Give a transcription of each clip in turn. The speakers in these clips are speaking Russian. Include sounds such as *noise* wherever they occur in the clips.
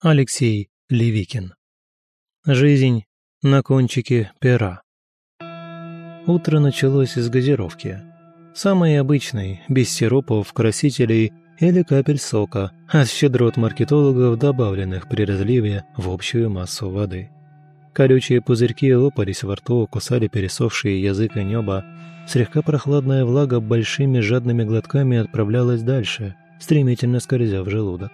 Алексей Левикин. Жизнь на кончике пера. Утро началось с газировки. Самой обычной, без сиропов, красителей или капель сока, а с щедрот маркетологов, добавленных при разливе в общую массу воды. Колючие пузырьки лопались во рту, кусали пересохшие язык и небо. Слегка прохладная влага большими жадными глотками отправлялась дальше, стремительно скользя в желудок.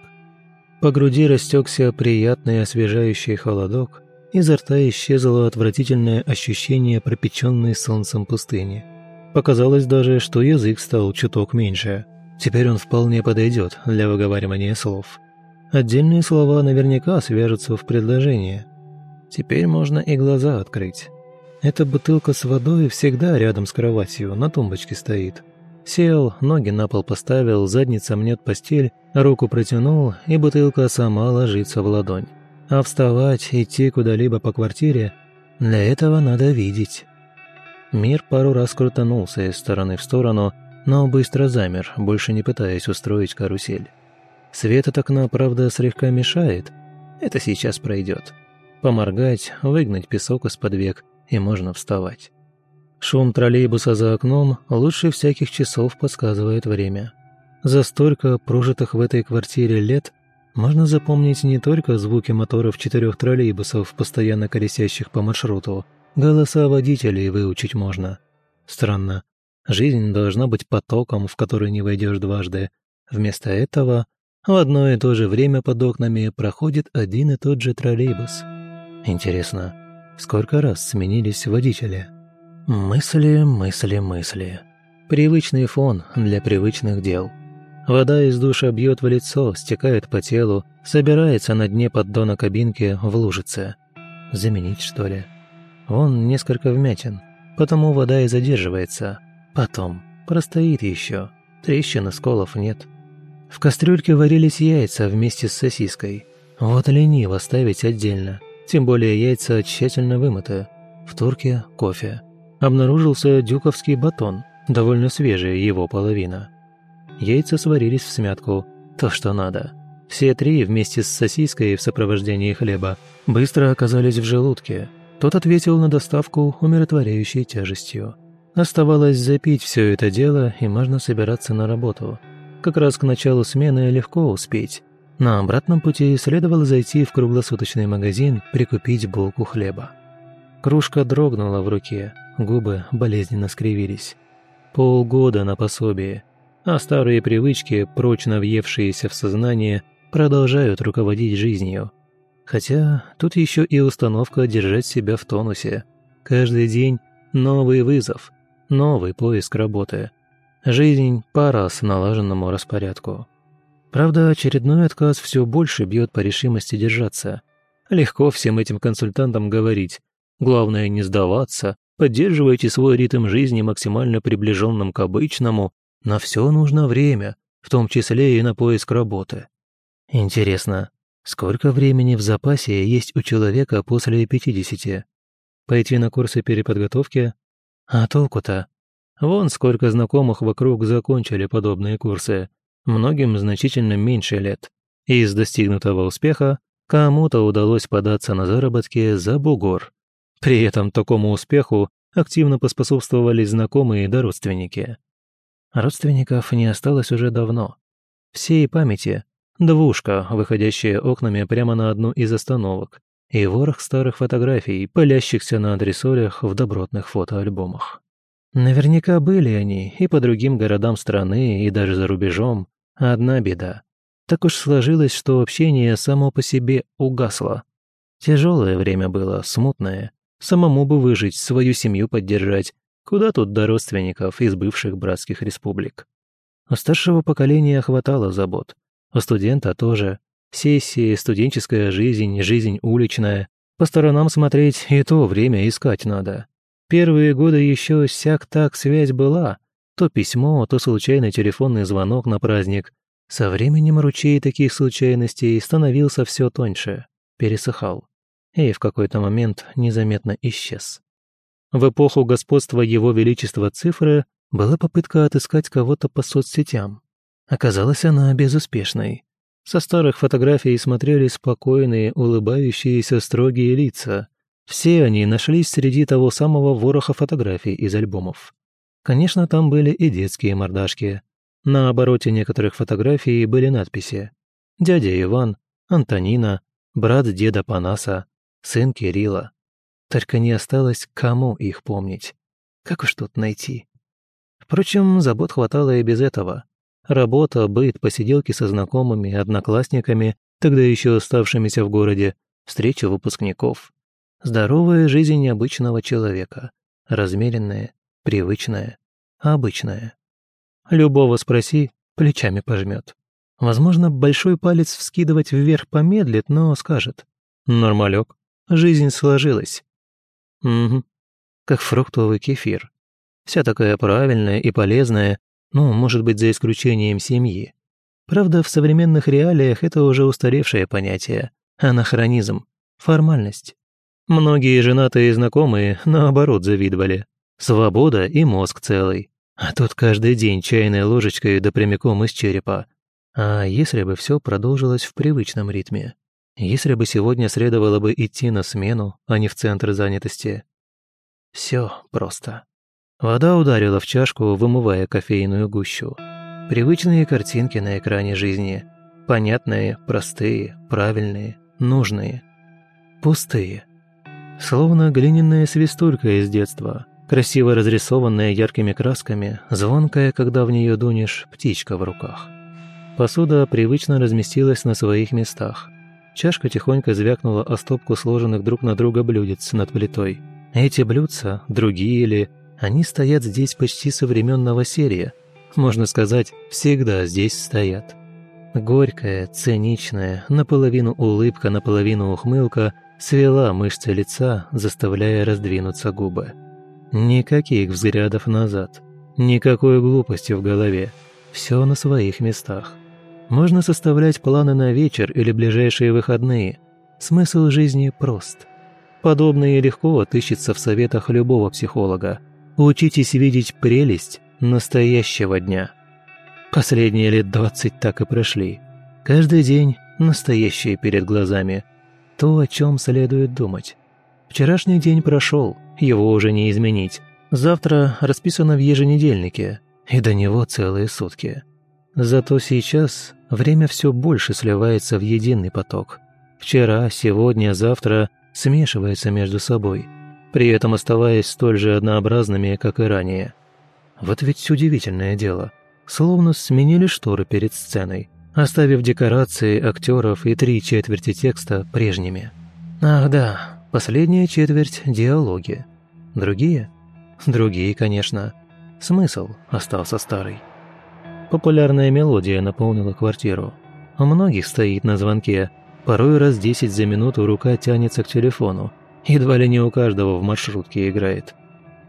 По груди растекся приятный освежающий холодок, изо рта исчезло отвратительное ощущение пропеченной солнцем пустыни. Показалось даже, что язык стал чуток меньше. Теперь он вполне подойдет для выговаривания слов. Отдельные слова наверняка свяжутся в предложение – Теперь можно и глаза открыть. Эта бутылка с водой всегда рядом с кроватью, на тумбочке стоит. Сел, ноги на пол поставил, задница мнет постель, руку протянул, и бутылка сама ложится в ладонь. А вставать, идти куда-либо по квартире – для этого надо видеть. Мир пару раз крутанулся из стороны в сторону, но быстро замер, больше не пытаясь устроить карусель. Свет от окна, правда, слегка мешает. Это сейчас пройдет. Поморгать, выгнать песок из-под век, и можно вставать. Шум троллейбуса за окном лучше всяких часов подсказывает время. За столько прожитых в этой квартире лет можно запомнить не только звуки моторов четырех троллейбусов, постоянно колесящих по маршруту, голоса водителей выучить можно. Странно. Жизнь должна быть потоком, в который не войдешь дважды. Вместо этого в одно и то же время под окнами проходит один и тот же троллейбус – Интересно, сколько раз сменились водители? Мысли, мысли, мысли. Привычный фон для привычных дел. Вода из душа бьет в лицо, стекает по телу, собирается на дне поддона кабинки в лужице. Заменить, что ли? Он несколько вмятин, потому вода и задерживается. Потом простоит еще, трещин и сколов нет. В кастрюльке варились яйца вместе с сосиской. Вот лениво ставить отдельно. Тем более яйца тщательно вымыты. В турке кофе. Обнаружился дюковский батон, довольно свежая его половина. Яйца сварились в смятку, то, что надо. Все три вместе с сосиской в сопровождении хлеба быстро оказались в желудке. Тот ответил на доставку умиротворяющей тяжестью. Оставалось запить все это дело, и можно собираться на работу. Как раз к началу смены легко успеть. На обратном пути следовало зайти в круглосуточный магазин, прикупить булку хлеба. Кружка дрогнула в руке, губы болезненно скривились. Полгода на пособие, а старые привычки, прочно въевшиеся в сознание, продолжают руководить жизнью. Хотя тут еще и установка держать себя в тонусе. Каждый день новый вызов, новый поиск работы. Жизнь по раз налаженному распорядку. Правда, очередной отказ все больше бьет по решимости держаться. Легко всем этим консультантам говорить. Главное не сдаваться, поддерживайте свой ритм жизни максимально приближенным к обычному. На все нужно время, в том числе и на поиск работы. Интересно, сколько времени в запасе есть у человека после 50? Пойти на курсы переподготовки? А толку-то? Вон сколько знакомых вокруг закончили подобные курсы многим значительно меньше лет. Из достигнутого успеха кому-то удалось податься на заработки за бугор. При этом такому успеху активно поспособствовали знакомые да родственники. Родственников не осталось уже давно. Всей памяти – двушка, выходящая окнами прямо на одну из остановок, и ворох старых фотографий, пылящихся на адресорях в добротных фотоальбомах. Наверняка были они и по другим городам страны, и даже за рубежом, Одна беда. Так уж сложилось, что общение само по себе угасло. Тяжелое время было, смутное. Самому бы выжить, свою семью поддержать. Куда тут до родственников из бывших братских республик? У старшего поколения хватало забот. У студента тоже. Сессии, студенческая жизнь, жизнь уличная. По сторонам смотреть и то время искать надо. Первые годы еще сяк-так связь была, то письмо, то случайный телефонный звонок на праздник. Со временем ручей таких случайностей становился все тоньше, пересыхал и в какой-то момент незаметно исчез. В эпоху господства Его Величества цифры была попытка отыскать кого-то по соцсетям. Оказалась она безуспешной. Со старых фотографий смотрели спокойные, улыбающиеся, строгие лица. Все они нашлись среди того самого вороха фотографий из альбомов. Конечно, там были и детские мордашки. На обороте некоторых фотографий были надписи «Дядя Иван», «Антонина», «Брат деда Панаса», «Сын Кирилла». Только не осталось, кому их помнить. Как уж тут найти? Впрочем, забот хватало и без этого. Работа, быт, посиделки со знакомыми, одноклассниками, тогда еще оставшимися в городе, встреча выпускников. Здоровая жизнь необычного человека. Размеренная, привычная, обычная. Любого спроси, плечами пожмет. Возможно, большой палец вскидывать вверх помедлит, но скажет. Нормалек, жизнь сложилась. Угу, как фруктовый кефир. Вся такая правильная и полезная, ну, может быть, за исключением семьи. Правда, в современных реалиях это уже устаревшее понятие. Анахронизм. Формальность. Многие женатые знакомые, наоборот, завидовали. Свобода и мозг целый. А тут каждый день чайной ложечкой да прямиком из черепа. А если бы все продолжилось в привычном ритме? Если бы сегодня следовало бы идти на смену, а не в центр занятости? Все просто. Вода ударила в чашку, вымывая кофейную гущу. Привычные картинки на экране жизни. Понятные, простые, правильные, нужные. Пустые. Словно глиняная свистулька из детства, красиво разрисованная яркими красками, звонкая, когда в нее дунешь, птичка в руках. Посуда привычно разместилась на своих местах. Чашка тихонько звякнула о стопку сложенных друг на друга блюдец над плитой. Эти блюдца, другие ли, они стоят здесь почти со времен новоселья. Можно сказать, всегда здесь стоят. Горькая, циничная, наполовину улыбка, наполовину ухмылка свела мышцы лица, заставляя раздвинуться губы. Никаких взглядов назад, никакой глупости в голове. Все на своих местах. Можно составлять планы на вечер или ближайшие выходные. Смысл жизни прост. Подобное легко отыщется в советах любого психолога – Учитесь видеть прелесть настоящего дня. Последние лет двадцать так и прошли. Каждый день настоящее перед глазами. То, о чем следует думать. Вчерашний день прошел, его уже не изменить. Завтра расписано в еженедельнике, и до него целые сутки. Зато сейчас время все больше сливается в единый поток. Вчера, сегодня, завтра смешивается между собой – при этом оставаясь столь же однообразными, как и ранее. Вот ведь удивительное дело. Словно сменили шторы перед сценой, оставив декорации, актеров и три четверти текста прежними. Ах да, последняя четверть – диалоги. Другие? Другие, конечно. Смысл остался старый. Популярная мелодия наполнила квартиру. У многих стоит на звонке. Порой раз десять за минуту рука тянется к телефону, Едва ли не у каждого в маршрутке играет.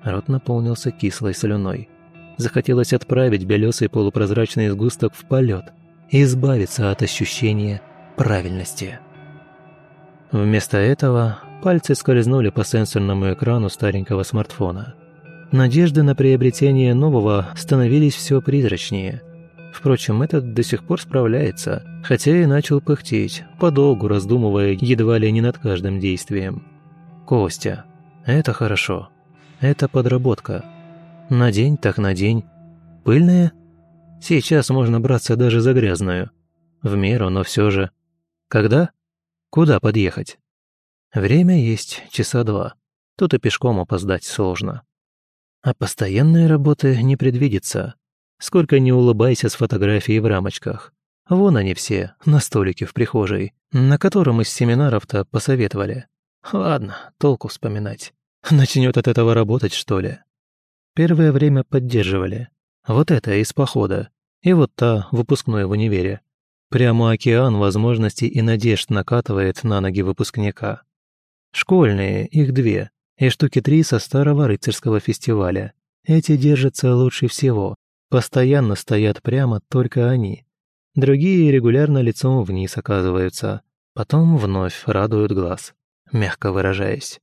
Рот наполнился кислой слюной. Захотелось отправить белесый полупрозрачный сгусток в полет и избавиться от ощущения правильности. Вместо этого пальцы скользнули по сенсорному экрану старенького смартфона. Надежды на приобретение нового становились все призрачнее. Впрочем, этот до сих пор справляется, хотя и начал пыхтеть, подолгу раздумывая едва ли не над каждым действием. Костя. Это хорошо. Это подработка. На день так на день. Пыльная? Сейчас можно браться даже за грязную. В меру, но все же. Когда? Куда подъехать? Время есть часа два. Тут и пешком опоздать сложно. А постоянной работы не предвидится. Сколько не улыбайся с фотографией в рамочках. Вон они все, на столике в прихожей, на котором из семинаров-то посоветовали. Ладно, толку вспоминать. Начнет от этого работать, что ли? Первое время поддерживали. Вот это из похода. И вот та, выпускной в универе. Прямо океан возможностей и надежд накатывает на ноги выпускника. Школьные, их две, и штуки три со старого рыцарского фестиваля. Эти держатся лучше всего. Постоянно стоят прямо только они. Другие регулярно лицом вниз оказываются. Потом вновь радуют глаз мягко выражаясь.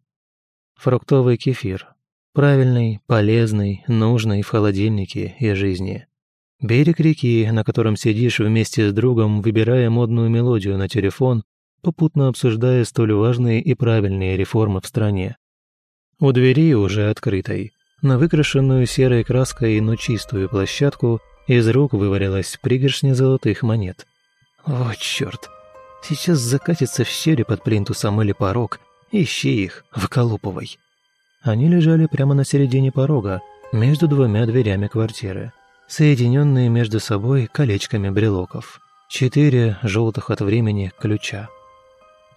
Фруктовый кефир. Правильный, полезный, нужный в холодильнике и жизни. Берег реки, на котором сидишь вместе с другом, выбирая модную мелодию на телефон, попутно обсуждая столь важные и правильные реформы в стране. У двери, уже открытой, на выкрашенную серой краской, но чистую площадку, из рук вывалилась пригоршня золотых монет. О, черт! Сейчас закатится в щели под плинтусом или порог, ищи их, выколупывай. Они лежали прямо на середине порога, между двумя дверями квартиры, соединенные между собой колечками брелоков. Четыре желтых от времени ключа.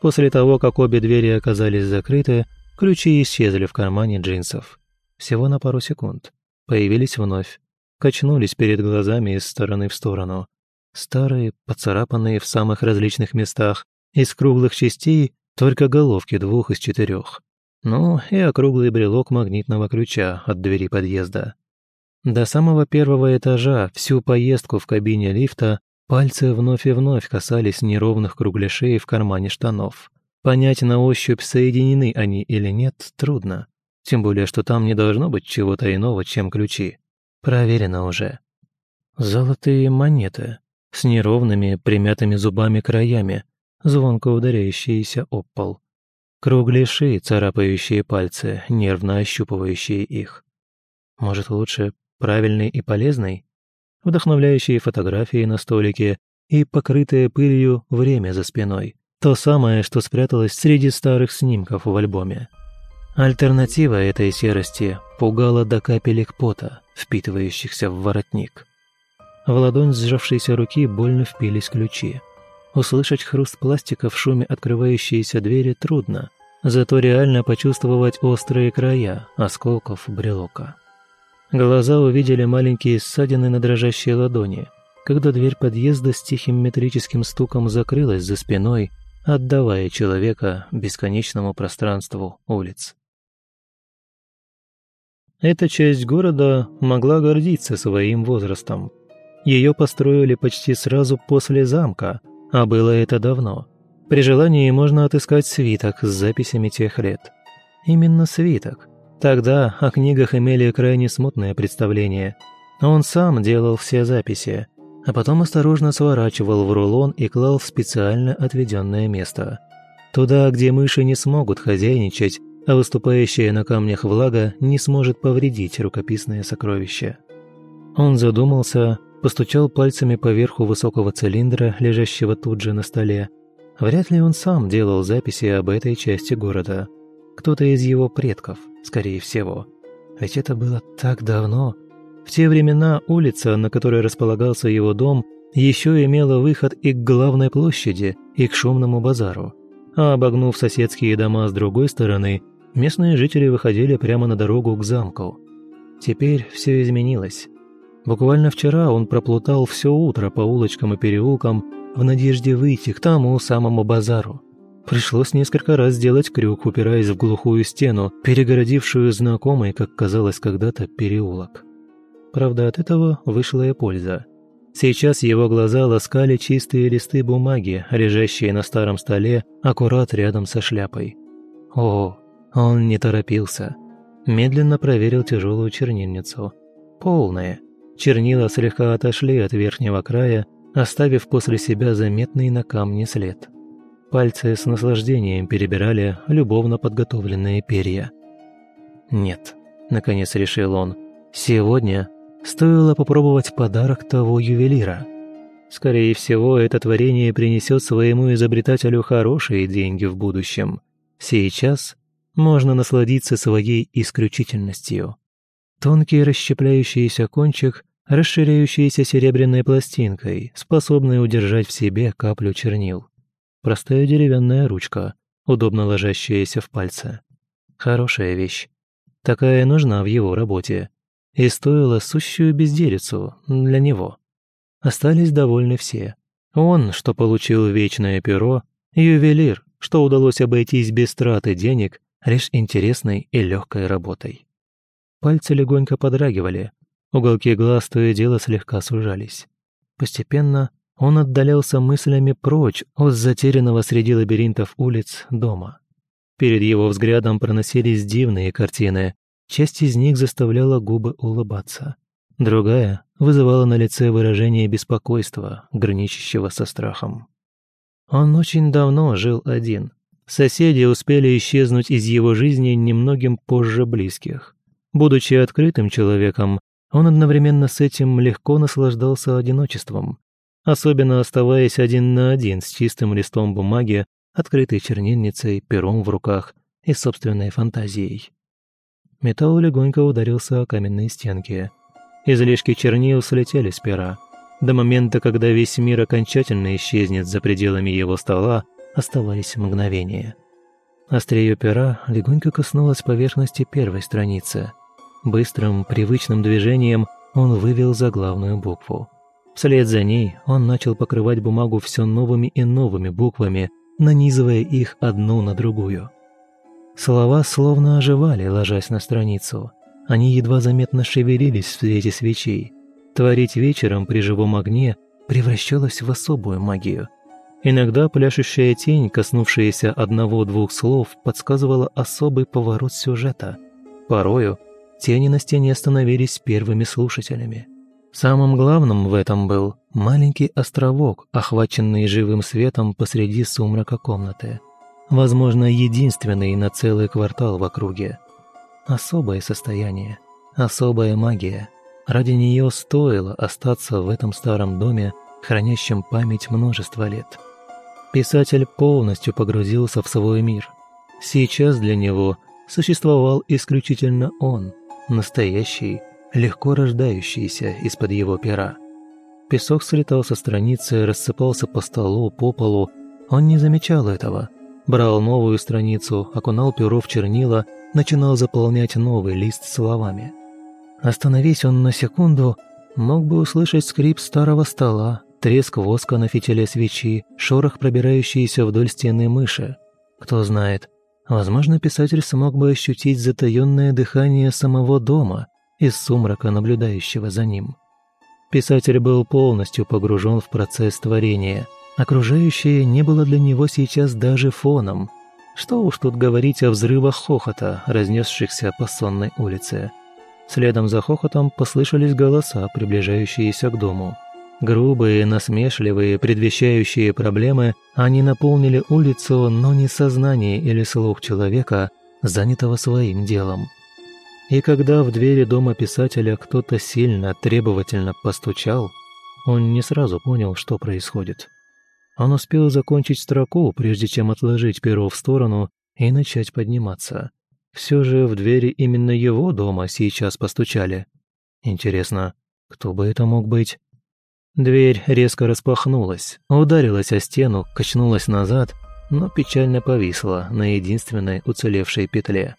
После того, как обе двери оказались закрыты, ключи исчезли в кармане джинсов. Всего на пару секунд. Появились вновь. Качнулись перед глазами из стороны в сторону. Старые, поцарапанные в самых различных местах, из круглых частей только головки двух из четырех. Ну и округлый брелок магнитного ключа от двери подъезда. До самого первого этажа всю поездку в кабине лифта пальцы вновь и вновь касались неровных кругляшей в кармане штанов. Понять на ощупь, соединены они или нет, трудно. Тем более, что там не должно быть чего-то иного, чем ключи. Проверено уже. Золотые монеты с неровными, примятыми зубами краями, звонко ударяющиеся об пол. Кругляши, царапающие пальцы, нервно ощупывающие их. Может, лучше правильный и полезный? Вдохновляющие фотографии на столике и покрытое пылью время за спиной. То самое, что спряталось среди старых снимков в альбоме. Альтернатива этой серости пугала до капелек пота, впитывающихся в воротник. В ладонь сжавшейся руки больно впились ключи. Услышать хруст пластика в шуме открывающейся двери трудно, зато реально почувствовать острые края осколков брелока. Глаза увидели маленькие ссадины на дрожащей ладони, когда дверь подъезда с тихим метрическим стуком закрылась за спиной, отдавая человека бесконечному пространству улиц. Эта часть города могла гордиться своим возрастом. Ее построили почти сразу после замка – а было это давно. При желании можно отыскать свиток с записями тех лет. Именно свиток. Тогда о книгах имели крайне смутное представление. Он сам делал все записи, а потом осторожно сворачивал в рулон и клал в специально отведенное место. Туда, где мыши не смогут хозяйничать, а выступающая на камнях влага не сможет повредить рукописное сокровище. Он задумался, постучал пальцами по верху высокого цилиндра, лежащего тут же на столе. Вряд ли он сам делал записи об этой части города. Кто-то из его предков, скорее всего. Ведь это было так давно. В те времена улица, на которой располагался его дом, еще имела выход и к главной площади, и к шумному базару. А обогнув соседские дома с другой стороны, местные жители выходили прямо на дорогу к замку. Теперь все изменилось. Буквально вчера он проплутал все утро по улочкам и переулкам в надежде выйти к тому самому базару. Пришлось несколько раз сделать крюк, упираясь в глухую стену, перегородившую знакомый, как казалось когда-то, переулок. Правда, от этого вышла и польза. Сейчас его глаза ласкали чистые листы бумаги, лежащие на старом столе, аккурат рядом со шляпой. О, он не торопился. Медленно проверил тяжелую чернильницу. Полная, Чернила слегка отошли от верхнего края, оставив после себя заметный на камне след. Пальцы с наслаждением перебирали любовно подготовленные перья. «Нет», — наконец решил он, — «сегодня стоило попробовать подарок того ювелира. Скорее всего, это творение принесет своему изобретателю хорошие деньги в будущем. Сейчас можно насладиться своей исключительностью». Тонкий расщепляющийся кончик, расширяющийся серебряной пластинкой, способный удержать в себе каплю чернил. Простая деревянная ручка, удобно ложащаяся в пальцы. Хорошая вещь. Такая нужна в его работе. И стоила сущую безделицу для него. Остались довольны все. Он, что получил вечное перо, ювелир, что удалось обойтись без траты денег, лишь интересной и легкой работой. Пальцы легонько подрагивали, уголки глаз то и дело слегка сужались. Постепенно он отдалялся мыслями прочь от затерянного среди лабиринтов улиц дома. Перед его взглядом проносились дивные картины, часть из них заставляла губы улыбаться. Другая вызывало на лице выражение беспокойства, граничащего со страхом. Он очень давно жил один. Соседи успели исчезнуть из его жизни немногим позже близких. Будучи открытым человеком, он одновременно с этим легко наслаждался одиночеством, особенно оставаясь один на один с чистым листом бумаги, открытой чернильницей, пером в руках и собственной фантазией. Металл легонько ударился о каменные стенки. Излишки чернил слетели с пера. До момента, когда весь мир окончательно исчезнет за пределами его стола, оставались мгновения. Острие пера легонько коснулось поверхности первой страницы. Быстрым, привычным движением он вывел заглавную букву. Вслед за ней он начал покрывать бумагу все новыми и новыми буквами, нанизывая их одну на другую. Слова словно оживали, ложась на страницу. Они едва заметно шевелились в свете свечей. Творить вечером при живом огне превращалось в особую магию. Иногда пляшущая тень, коснувшаяся одного-двух слов, подсказывала особый поворот сюжета. Порою тени на стене становились первыми слушателями. Самым главным в этом был маленький островок, охваченный живым светом посреди сумрака комнаты. Возможно, единственный на целый квартал в округе. Особое состояние, особая магия. Ради нее стоило остаться в этом старом доме, хранящем память множества лет. Писатель полностью погрузился в свой мир. Сейчас для него существовал исключительно он, настоящий, легко рождающийся из-под его пера. Песок слетал со страницы, рассыпался по столу, по полу. Он не замечал этого. Брал новую страницу, окунал перо в чернила, начинал заполнять новый лист словами. Остановись он на секунду, мог бы услышать скрип старого стола, треск воска на фитиле свечи, шорох пробирающийся вдоль стены мыши. Кто знает, возможно, писатель смог бы ощутить затаённое дыхание самого дома, из сумрака, наблюдающего за ним. Писатель был полностью погружен в процесс творения. Окружающее не было для него сейчас даже фоном. Что уж тут говорить о взрывах хохота, разнесшихся по сонной улице. Следом за хохотом послышались голоса, приближающиеся к дому. Грубые, насмешливые, предвещающие проблемы, они наполнили улицу, но не сознание или слух человека, занятого своим делом. И когда в двери дома писателя кто-то сильно, требовательно постучал, он не сразу понял, что происходит. Он успел закончить строку, прежде чем отложить перо в сторону и начать подниматься. Все же в двери именно его дома сейчас постучали. Интересно, кто бы это мог быть? Дверь резко распахнулась, ударилась о стену, качнулась назад, но печально повисла на единственной уцелевшей петле.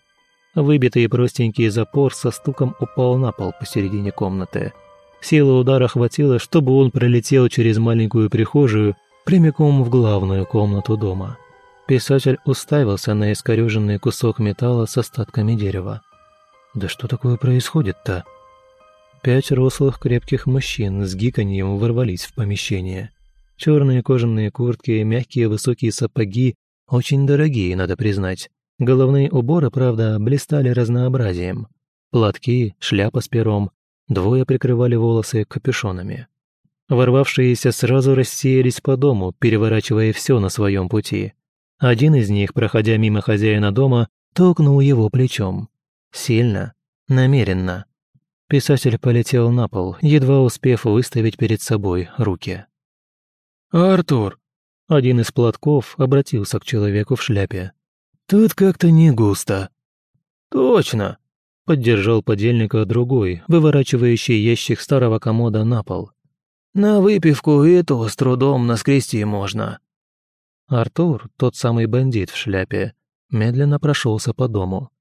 Выбитый простенький запор со стуком упал на пол посередине комнаты. Силы удара хватило, чтобы он пролетел через маленькую прихожую прямиком в главную комнату дома. Писатель уставился на искореженный кусок металла с остатками дерева. «Да что такое происходит-то?» Пять рослых крепких мужчин с гиканьем ворвались в помещение. Черные кожаные куртки, мягкие высокие сапоги, очень дорогие, надо признать. Головные уборы, правда, блистали разнообразием. Платки, шляпа с пером, двое прикрывали волосы капюшонами. Ворвавшиеся сразу рассеялись по дому, переворачивая все на своем пути. Один из них, проходя мимо хозяина дома, толкнул его плечом. Сильно, намеренно. Писатель полетел на пол, едва успев выставить перед собой руки. «Артур!» Один из платков обратился к человеку в шляпе. Тут как-то не густо». «Точно», — поддержал подельника другой, выворачивающий ящик старого комода на пол. «На выпивку и с трудом наскрести можно». Артур, тот самый бандит в шляпе, медленно прошелся по дому.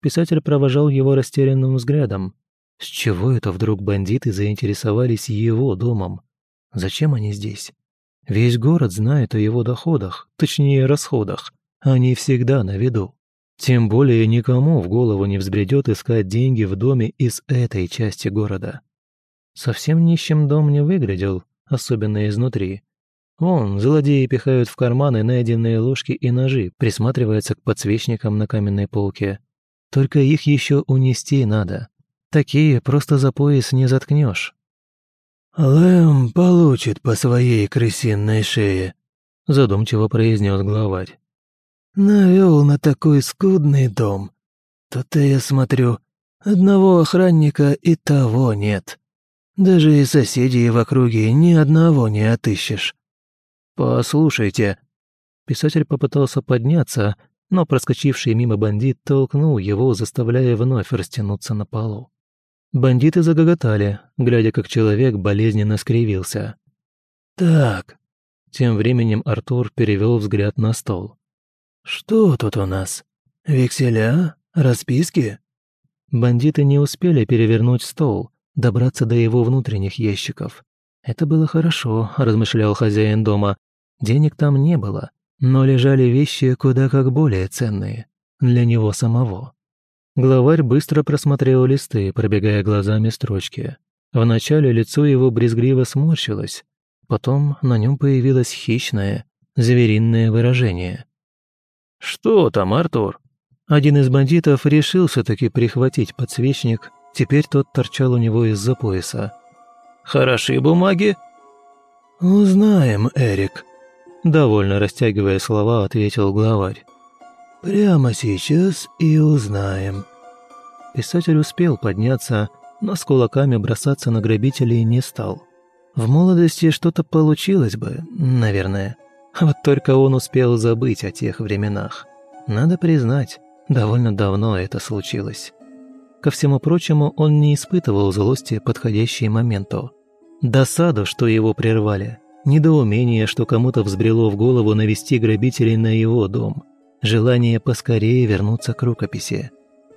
Писатель провожал его растерянным взглядом. С чего это вдруг бандиты заинтересовались его домом? Зачем они здесь? Весь город знает о его доходах, точнее расходах. Они всегда на виду. Тем более никому в голову не взбредет искать деньги в доме из этой части города. Совсем нищим дом не выглядел, особенно изнутри. Вон, злодеи пихают в карманы найденные ложки и ножи, присматриваются к подсвечникам на каменной полке. Только их еще унести надо. Такие просто за пояс не заткнешь. «Лэм получит по своей крысиной шее», — задумчиво произнес главарь. «Навел на такой скудный дом. То-то я смотрю, одного охранника и того нет. Даже и соседей в округе ни одного не отыщешь». «Послушайте». Писатель попытался подняться, но проскочивший мимо бандит толкнул его, заставляя вновь растянуться на полу. Бандиты загоготали, глядя, как человек болезненно скривился. «Так», — тем временем Артур перевел взгляд на стол. «Что тут у нас? Векселя? Расписки?» Бандиты не успели перевернуть стол, добраться до его внутренних ящиков. Это было хорошо, размышлял хозяин дома. Денег там не было, но лежали вещи куда как более ценные для него самого. Главарь быстро просмотрел листы, пробегая глазами строчки. Вначале лицо его брезгливо сморщилось, потом на нем появилось хищное, звериное выражение. «Что там, Артур?» Один из бандитов решился таки прихватить подсвечник, теперь тот торчал у него из-за пояса. «Хороши бумаги?» «Узнаем, Эрик», — довольно растягивая слова, ответил главарь. Прямо сейчас и узнаем». Писатель успел подняться, но с кулаками бросаться на грабителей не стал. В молодости что-то получилось бы, наверное. Вот только он успел забыть о тех временах. Надо признать, довольно давно это случилось. Ко всему прочему, он не испытывал злости, подходящей моменту. Досаду, что его прервали. Недоумение, что кому-то взбрело в голову навести грабителей на его дом – желание поскорее вернуться к рукописи.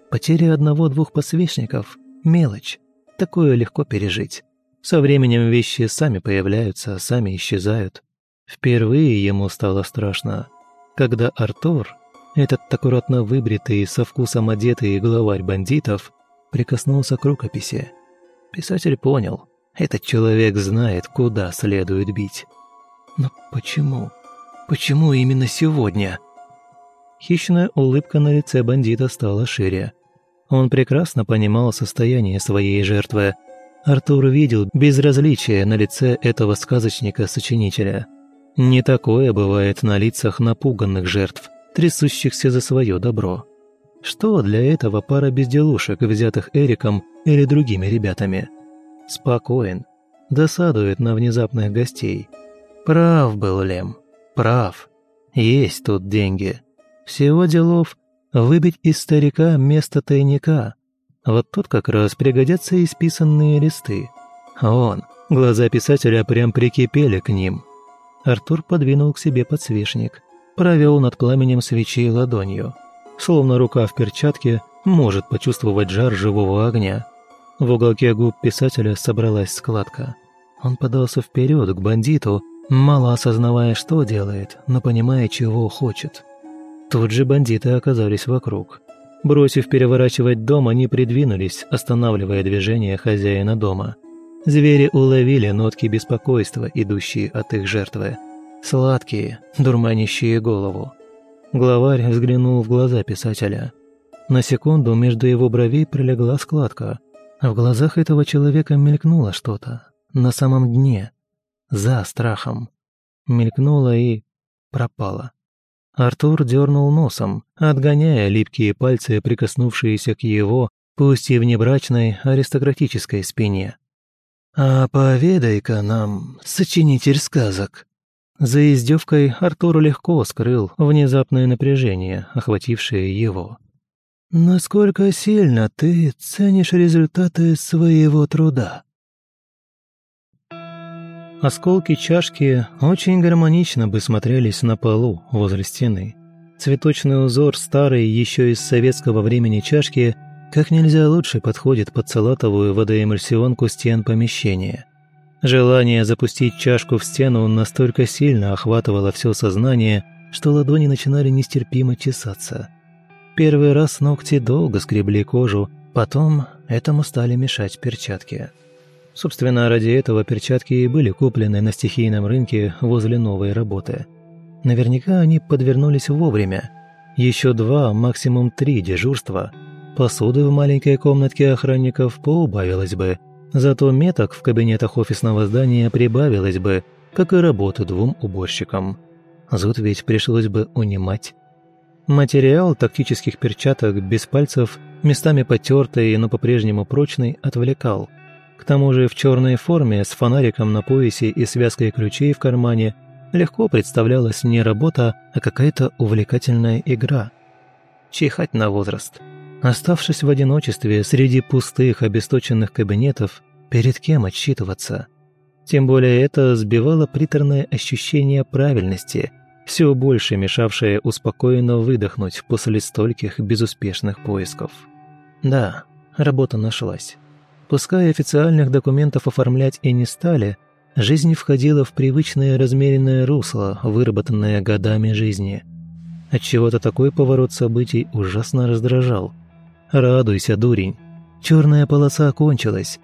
Потеря одного-двух посвечников – мелочь, такое легко пережить. Со временем вещи сами появляются, сами исчезают. Впервые ему стало страшно, когда Артур, этот аккуратно выбритый, со вкусом одетый главарь бандитов, прикоснулся к рукописи. Писатель понял, этот человек знает, куда следует бить. Но почему? Почему именно сегодня? Хищная улыбка на лице бандита стала шире. Он прекрасно понимал состояние своей жертвы. Артур видел безразличие на лице этого сказочника-сочинителя. Не такое бывает на лицах напуганных жертв, трясущихся за свое добро. Что для этого пара безделушек, взятых Эриком или другими ребятами? Спокоен, досадует на внезапных гостей. Прав был Лем, прав. Есть тут деньги. Всего делов выбить из старика место тайника. Вот тут как раз пригодятся исписанные листы. Он, глаза писателя прям прикипели к ним. Артур подвинул к себе подсвечник, провел над пламенем свечи ладонью. Словно рука в перчатке может почувствовать жар живого огня. В уголке губ писателя собралась складка. Он подался вперед к бандиту, мало осознавая, что делает, но понимая, чего хочет. Тут же бандиты оказались вокруг. Бросив переворачивать дом, они придвинулись, останавливая движение хозяина дома. Звери уловили нотки беспокойства, идущие от их жертвы. Сладкие, дурманящие голову. Главарь взглянул в глаза писателя. На секунду между его бровей пролегла складка, в глазах этого человека мелькнуло что-то. На самом дне. За страхом. Мелькнуло и пропало. Артур дернул носом, отгоняя липкие пальцы, прикоснувшиеся к его, пусть и внебрачной, аристократической спине. «А поведай-ка нам, сочинитель сказок». За издевкой Артур легко скрыл внезапное напряжение, охватившее его. «Насколько сильно ты ценишь результаты своего труда?» Осколки чашки очень гармонично бы смотрелись на полу возле стены. Цветочный узор старой еще из советского времени чашки как нельзя лучше подходит под салатовую водоэмульсионку стен помещения. Желание запустить чашку в стену настолько сильно охватывало все сознание, что ладони начинали нестерпимо чесаться. Первый раз ногти долго скребли кожу, потом этому стали мешать перчатки. Собственно, ради этого перчатки и были куплены на стихийном рынке возле новой работы. Наверняка они подвернулись вовремя. Еще два, максимум три дежурства. Посуды в маленькой комнатке охранников поубавилось бы, Зато меток в кабинетах офисного здания прибавилось бы, как и работы двум уборщикам. Зуд ведь пришлось бы унимать. Материал тактических перчаток без пальцев, местами потертый, но по-прежнему прочный, отвлекал. К тому же в черной форме с фонариком на поясе и связкой ключей в кармане легко представлялась не работа, а какая-то увлекательная игра. Чихать на возраст. Оставшись в одиночестве среди пустых, обесточенных кабинетов, перед кем отчитываться? Тем более это сбивало приторное ощущение правильности, все больше мешавшее успокоенно выдохнуть после стольких безуспешных поисков. Да, работа нашлась. Пускай официальных документов оформлять и не стали, жизнь входила в привычное размеренное русло, выработанное годами жизни. Отчего-то такой поворот событий ужасно раздражал. Радуйся, дурень. Черная полоса кончилась.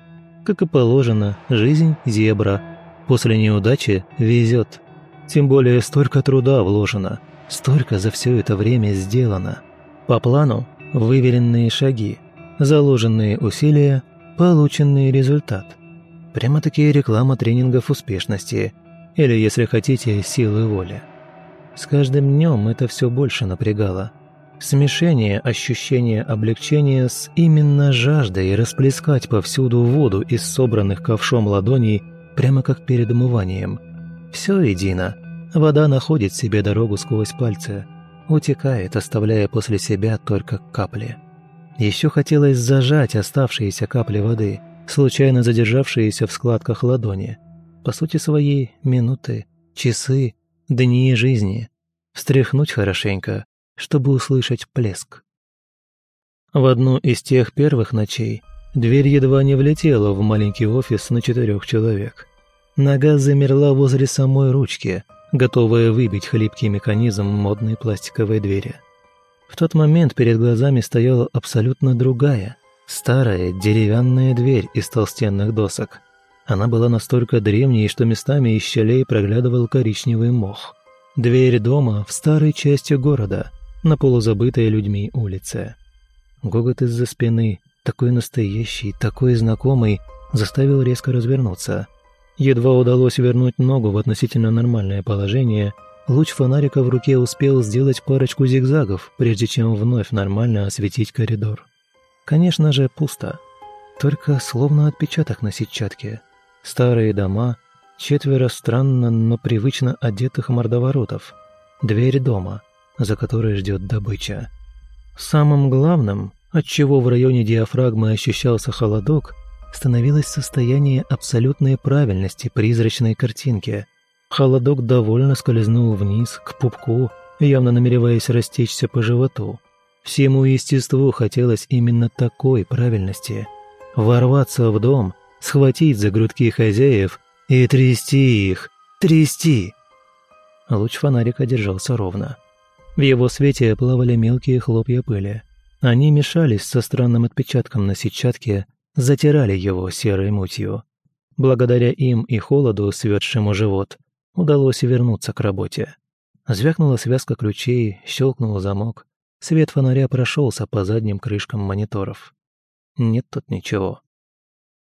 Как и положено, жизнь – зебра. После неудачи везет. Тем более столько труда вложено, столько за все это время сделано. По плану – выверенные шаги, заложенные усилия, полученный результат. Прямо-таки реклама тренингов успешности, или, если хотите, силы воли. С каждым днем это все больше напрягало. Смешение ощущения облегчения с именно жаждой расплескать повсюду воду из собранных ковшом ладоней прямо как перед умыванием. Все едино. Вода находит себе дорогу сквозь пальцы, утекает, оставляя после себя только капли. Еще хотелось зажать оставшиеся капли воды, случайно задержавшиеся в складках ладони. По сути своей, минуты, часы, дни жизни. Встряхнуть хорошенько, чтобы услышать плеск. В одну из тех первых ночей дверь едва не влетела в маленький офис на четырех человек. Нога замерла возле самой ручки, готовая выбить хлипкий механизм модной пластиковой двери. В тот момент перед глазами стояла абсолютно другая, старая деревянная дверь из толстенных досок. Она была настолько древней, что местами из щелей проглядывал коричневый мох. Дверь дома в старой части города, на полузабытой людьми улице. Гогот из-за спины, такой настоящий, такой знакомый, заставил резко развернуться. Едва удалось вернуть ногу в относительно нормальное положение – Луч фонарика в руке успел сделать парочку зигзагов, прежде чем вновь нормально осветить коридор. Конечно же, пусто. Только словно отпечаток на сетчатке. Старые дома, четверо странно, но привычно одетых мордоворотов. Дверь дома, за которой ждет добыча. Самым главным, отчего в районе диафрагмы ощущался холодок, становилось состояние абсолютной правильности призрачной картинки – Холодок довольно скользнул вниз, к пупку, явно намереваясь растечься по животу. Всему естеству хотелось именно такой правильности. Ворваться в дом, схватить за грудки хозяев и трясти их, трясти. Луч фонарика держался ровно. В его свете плавали мелкие хлопья пыли. Они мешались со странным отпечатком на сетчатке, затирали его серой мутью. Благодаря им и холоду, светшему живот, удалось вернуться к работе. Звякнула связка ключей, щелкнул замок. Свет фонаря прошелся по задним крышкам мониторов. Нет тут ничего.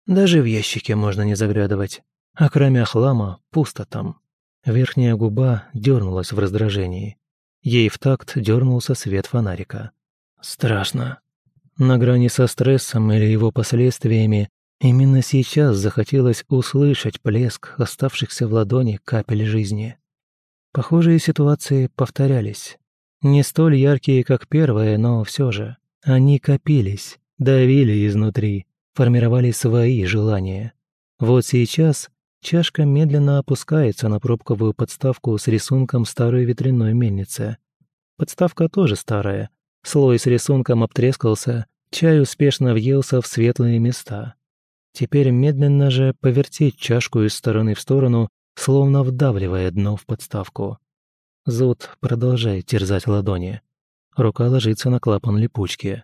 Даже в ящике можно не заглядывать. А кроме хлама, пусто там. Верхняя губа дернулась в раздражении. Ей в такт дернулся свет фонарика. Страшно. На грани со стрессом или его последствиями Именно сейчас захотелось услышать плеск оставшихся в ладони капель жизни. Похожие ситуации повторялись. Не столь яркие, как первая, но все же. Они копились, давили изнутри, формировали свои желания. Вот сейчас чашка медленно опускается на пробковую подставку с рисунком старой ветряной мельницы. Подставка тоже старая. Слой с рисунком обтрескался, чай успешно въелся в светлые места. Теперь медленно же повертеть чашку из стороны в сторону, словно вдавливая дно в подставку. Зуд продолжает терзать ладони. Рука ложится на клапан липучки.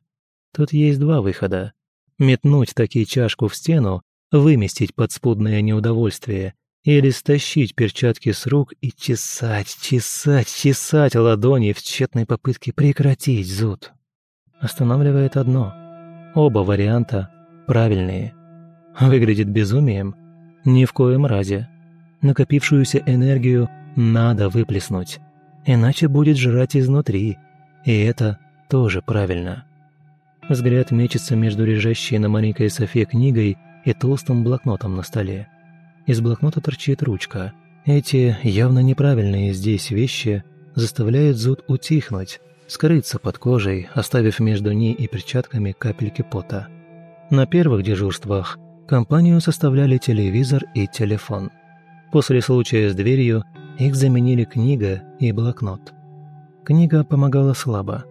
Тут есть два выхода. Метнуть таки чашку в стену, выместить подспудное неудовольствие или стащить перчатки с рук и чесать, чесать, чесать ладони в тщетной попытке прекратить зуд. Останавливает одно. Оба варианта правильные. Выглядит безумием? Ни в коем разе. Накопившуюся энергию надо выплеснуть, иначе будет жрать изнутри, и это тоже правильно. Взгляд мечется между лежащей на маленькой софе книгой и толстым блокнотом на столе. Из блокнота торчит ручка. Эти явно неправильные здесь вещи заставляют зуд утихнуть, скрыться под кожей, оставив между ней и перчатками капельки пота. На первых дежурствах компанию составляли телевизор и телефон. После случая с дверью их заменили книга и блокнот. Книга помогала слабо.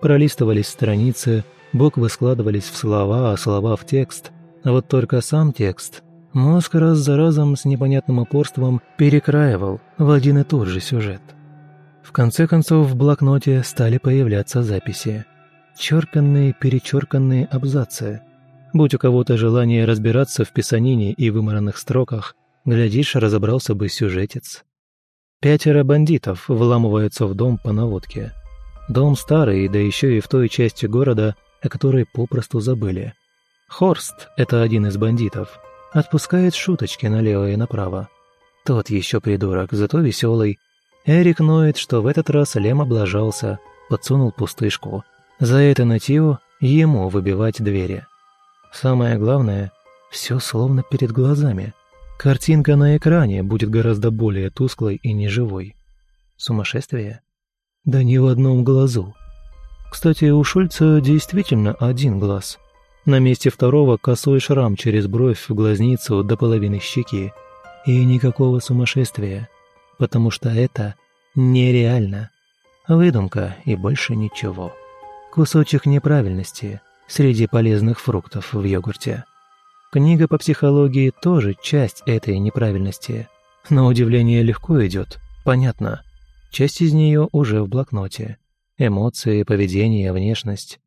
Пролистывались страницы, буквы складывались в слова, а слова в текст. А вот только сам текст мозг раз за разом с непонятным упорством перекраивал в один и тот же сюжет. В конце концов в блокноте стали появляться записи. Черканные, перечерканные абзацы. Будь у кого-то желание разбираться в писанине и вымаранных строках, глядишь, разобрался бы сюжетец. Пятеро бандитов вламываются в дом по наводке. Дом старый, да еще и в той части города, о которой попросту забыли. Хорст, это один из бандитов, отпускает шуточки налево и направо. Тот еще придурок, зато веселый. Эрик ноет, что в этот раз Лем облажался, подсунул пустышку. За это нытье ему выбивать двери. Самое главное, все словно перед глазами. Картинка на экране будет гораздо более тусклой и неживой. Сумасшествие? Да ни в одном глазу. Кстати, у Шульца действительно один глаз. На месте второго косой шрам через бровь в глазницу до половины щеки. И никакого сумасшествия. Потому что это нереально. Выдумка и больше ничего. Кусочек неправильности среди полезных фруктов в йогурте. Книга по психологии тоже часть этой неправильности. На удивление легко идет, понятно. Часть из нее уже в блокноте. Эмоции, поведение, внешность.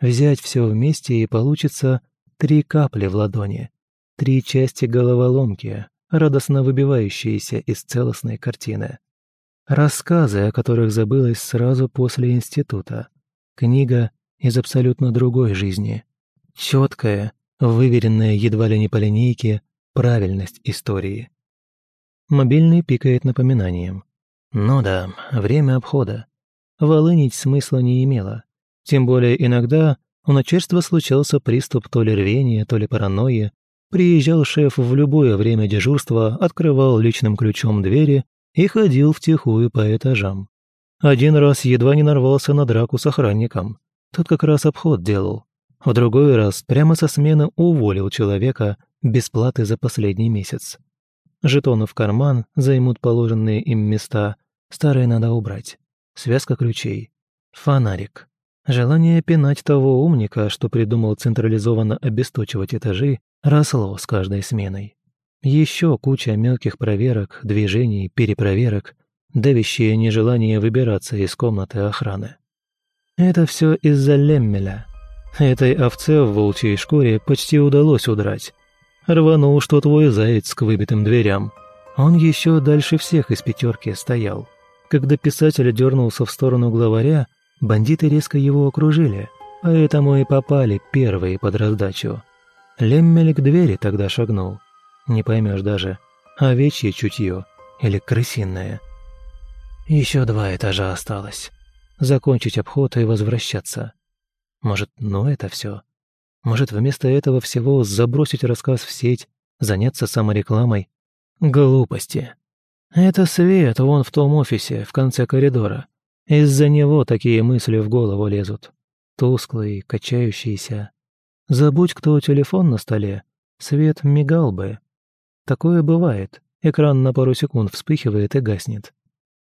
Взять все вместе и получится три капли в ладони. Три части головоломки, радостно выбивающиеся из целостной картины. Рассказы, о которых забылось сразу после института. Книга из абсолютно другой жизни. Четкая, выверенная едва ли не по линейке правильность истории. Мобильный пикает напоминанием. Ну да, время обхода. Волынить смысла не имело. Тем более иногда у начальства случался приступ то ли рвения, то ли паранойи. Приезжал шеф в любое время дежурства, открывал личным ключом двери и ходил втихую по этажам. Один раз едва не нарвался на драку с охранником. Тот как раз обход делал. В другой раз прямо со смены уволил человека без платы за последний месяц. Жетоны в карман займут положенные им места, старые надо убрать. Связка ключей. Фонарик. Желание пинать того умника, что придумал централизованно обесточивать этажи, росло с каждой сменой. Еще куча мелких проверок, движений, перепроверок, давящее нежелание выбираться из комнаты охраны. Это все из-за Леммеля, Этой овце в волчьей шкуре почти удалось удрать. Рванул, что твой заяц к выбитым дверям. Он еще дальше всех из пятерки стоял. Когда писатель дернулся в сторону главаря, бандиты резко его окружили, поэтому и попали первые под раздачу. Леммель к двери тогда шагнул. Не поймешь даже, овечье чутье или крысиное. Еще два этажа осталось. Закончить обход и возвращаться. Может, ну это все? Может, вместо этого всего забросить рассказ в сеть, заняться саморекламой? Глупости. Это свет вон в том офисе, в конце коридора. Из-за него такие мысли в голову лезут. Тусклые, качающиеся. Забудь, кто телефон на столе, свет мигал бы. Такое бывает. Экран на пару секунд вспыхивает и гаснет.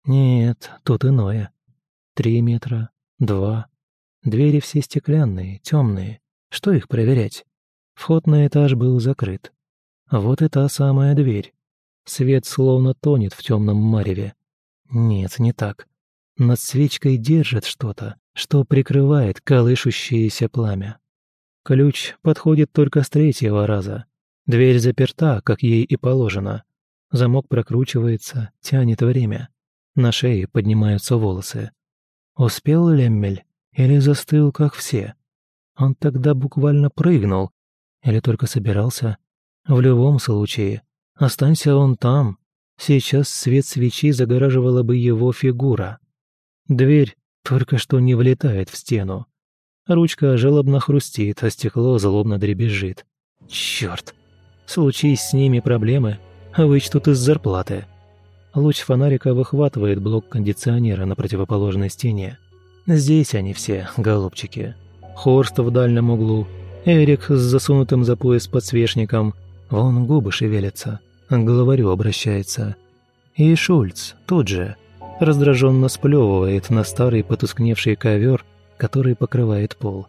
Нет, тут иное. Три метра, два, Двери все стеклянные, темные. Что их проверять? Вход на этаж был закрыт. Вот и та самая дверь. Свет словно тонет в темном мареве. Нет, не так. Над свечкой держит что-то, что прикрывает колышущееся пламя. Ключ подходит только с третьего раза. Дверь заперта, как ей и положено. Замок прокручивается, тянет время. На шее поднимаются волосы. Успел Леммель или застыл, как все? Он тогда буквально прыгнул. Или только собирался? В любом случае, останься он там, сейчас свет свечи загораживала бы его фигура. Дверь только что не влетает в стену. Ручка жалобно хрустит, а стекло злобно дребезжит. Черт! Случись с ними проблемы, вычтут из зарплаты. Луч фонарика выхватывает блок кондиционера на противоположной стене. Здесь они все, голубчики. Хорст в дальнем углу, Эрик с засунутым за пояс подсвечником, вон губы шевелятся, к главарю обращается. И Шульц тут же, раздраженно сплевывает на старый потускневший ковер, который покрывает пол.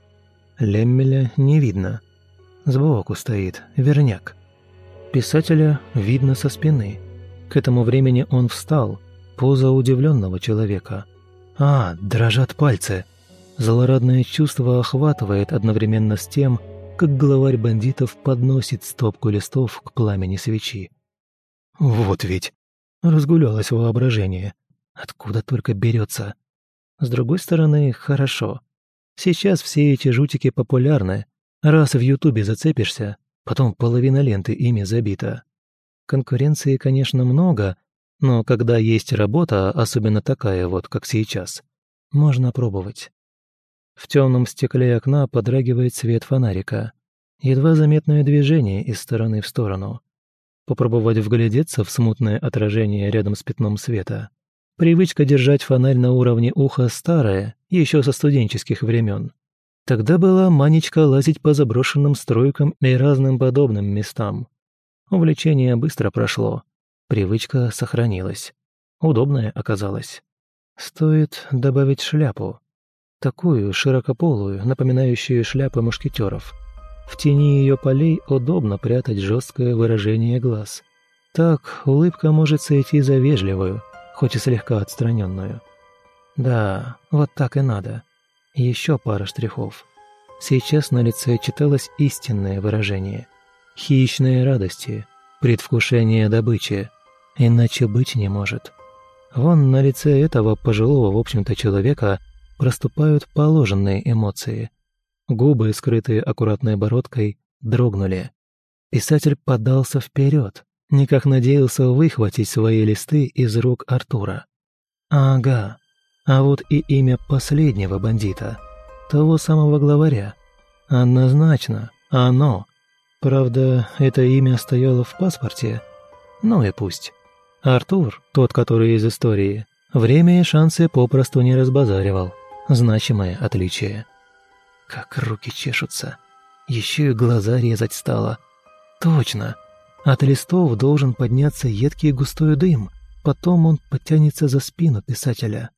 Леммеля не видно. Сбоку стоит верняк. Писателя видно со спины. К этому времени он встал, поза удивленного человека. А, дрожат пальцы. Злорадное чувство охватывает одновременно с тем, как главарь бандитов подносит стопку листов к пламени свечи. Вот ведь разгулялось воображение. Откуда только берется. С другой стороны, хорошо. Сейчас все эти жутики популярны. Раз в Ютубе зацепишься, потом половина ленты ими забита. Конкуренции, конечно, много, но когда есть работа, особенно такая вот, как сейчас, можно пробовать. В темном стекле окна подрагивает свет фонарика. Едва заметное движение из стороны в сторону. Попробовать вглядеться в смутное отражение рядом с пятном света. Привычка держать фонарь на уровне уха старая, еще со студенческих времен. Тогда была манечка лазить по заброшенным стройкам и разным подобным местам. Увлечение быстро прошло. Привычка сохранилась. Удобная оказалась. Стоит добавить шляпу. Такую широкополую, напоминающую шляпы мушкетеров. В тени ее полей удобно прятать жесткое выражение глаз. Так улыбка может сойти за вежливую, хоть и слегка отстраненную. Да, вот так и надо. Еще пара штрихов. Сейчас на лице читалось истинное выражение. Хищные радости, предвкушение добычи. Иначе быть не может. Вон на лице этого пожилого, в общем-то, человека проступают положенные эмоции. Губы, скрытые аккуратной бородкой, дрогнули. Писатель подался вперед, никак надеялся выхватить свои листы из рук Артура. Ага, а вот и имя последнего бандита, того самого главаря. Однозначно, оно. Правда, это имя стояло в паспорте. Ну и пусть. Артур, тот, который из истории, время и шансы попросту не разбазаривал. Значимое отличие. Как руки чешутся. Еще и глаза резать стало. Точно. От листов должен подняться едкий густой дым. Потом он подтянется за спину писателя.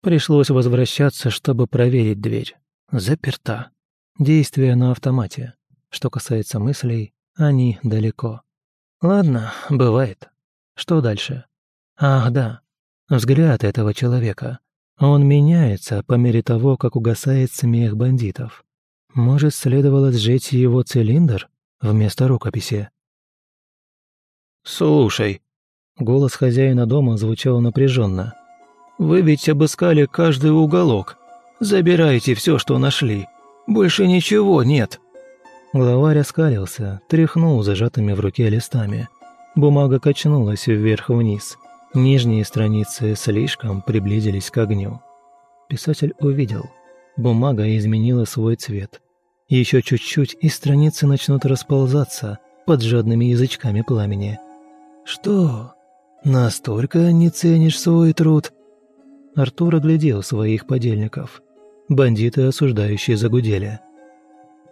Пришлось возвращаться, чтобы проверить дверь. Заперта. Действие на автомате. Что касается мыслей, они далеко. Ладно, бывает. Что дальше? Ах, да. Взгляд этого человека. Он меняется по мере того, как угасает смех бандитов. Может, следовало сжечь его цилиндр вместо рукописи? «Слушай», — голос хозяина дома звучал напряженно. «Вы ведь обыскали каждый уголок. Забирайте все, что нашли. Больше ничего нет». Главарь оскалился, тряхнул зажатыми в руке листами. Бумага качнулась вверх-вниз. Нижние страницы слишком приблизились к огню. Писатель увидел. Бумага изменила свой цвет. Еще чуть-чуть, и страницы начнут расползаться под жадными язычками пламени. «Что? Настолько не ценишь свой труд?» Артур оглядел своих подельников. Бандиты, осуждающие, загудели.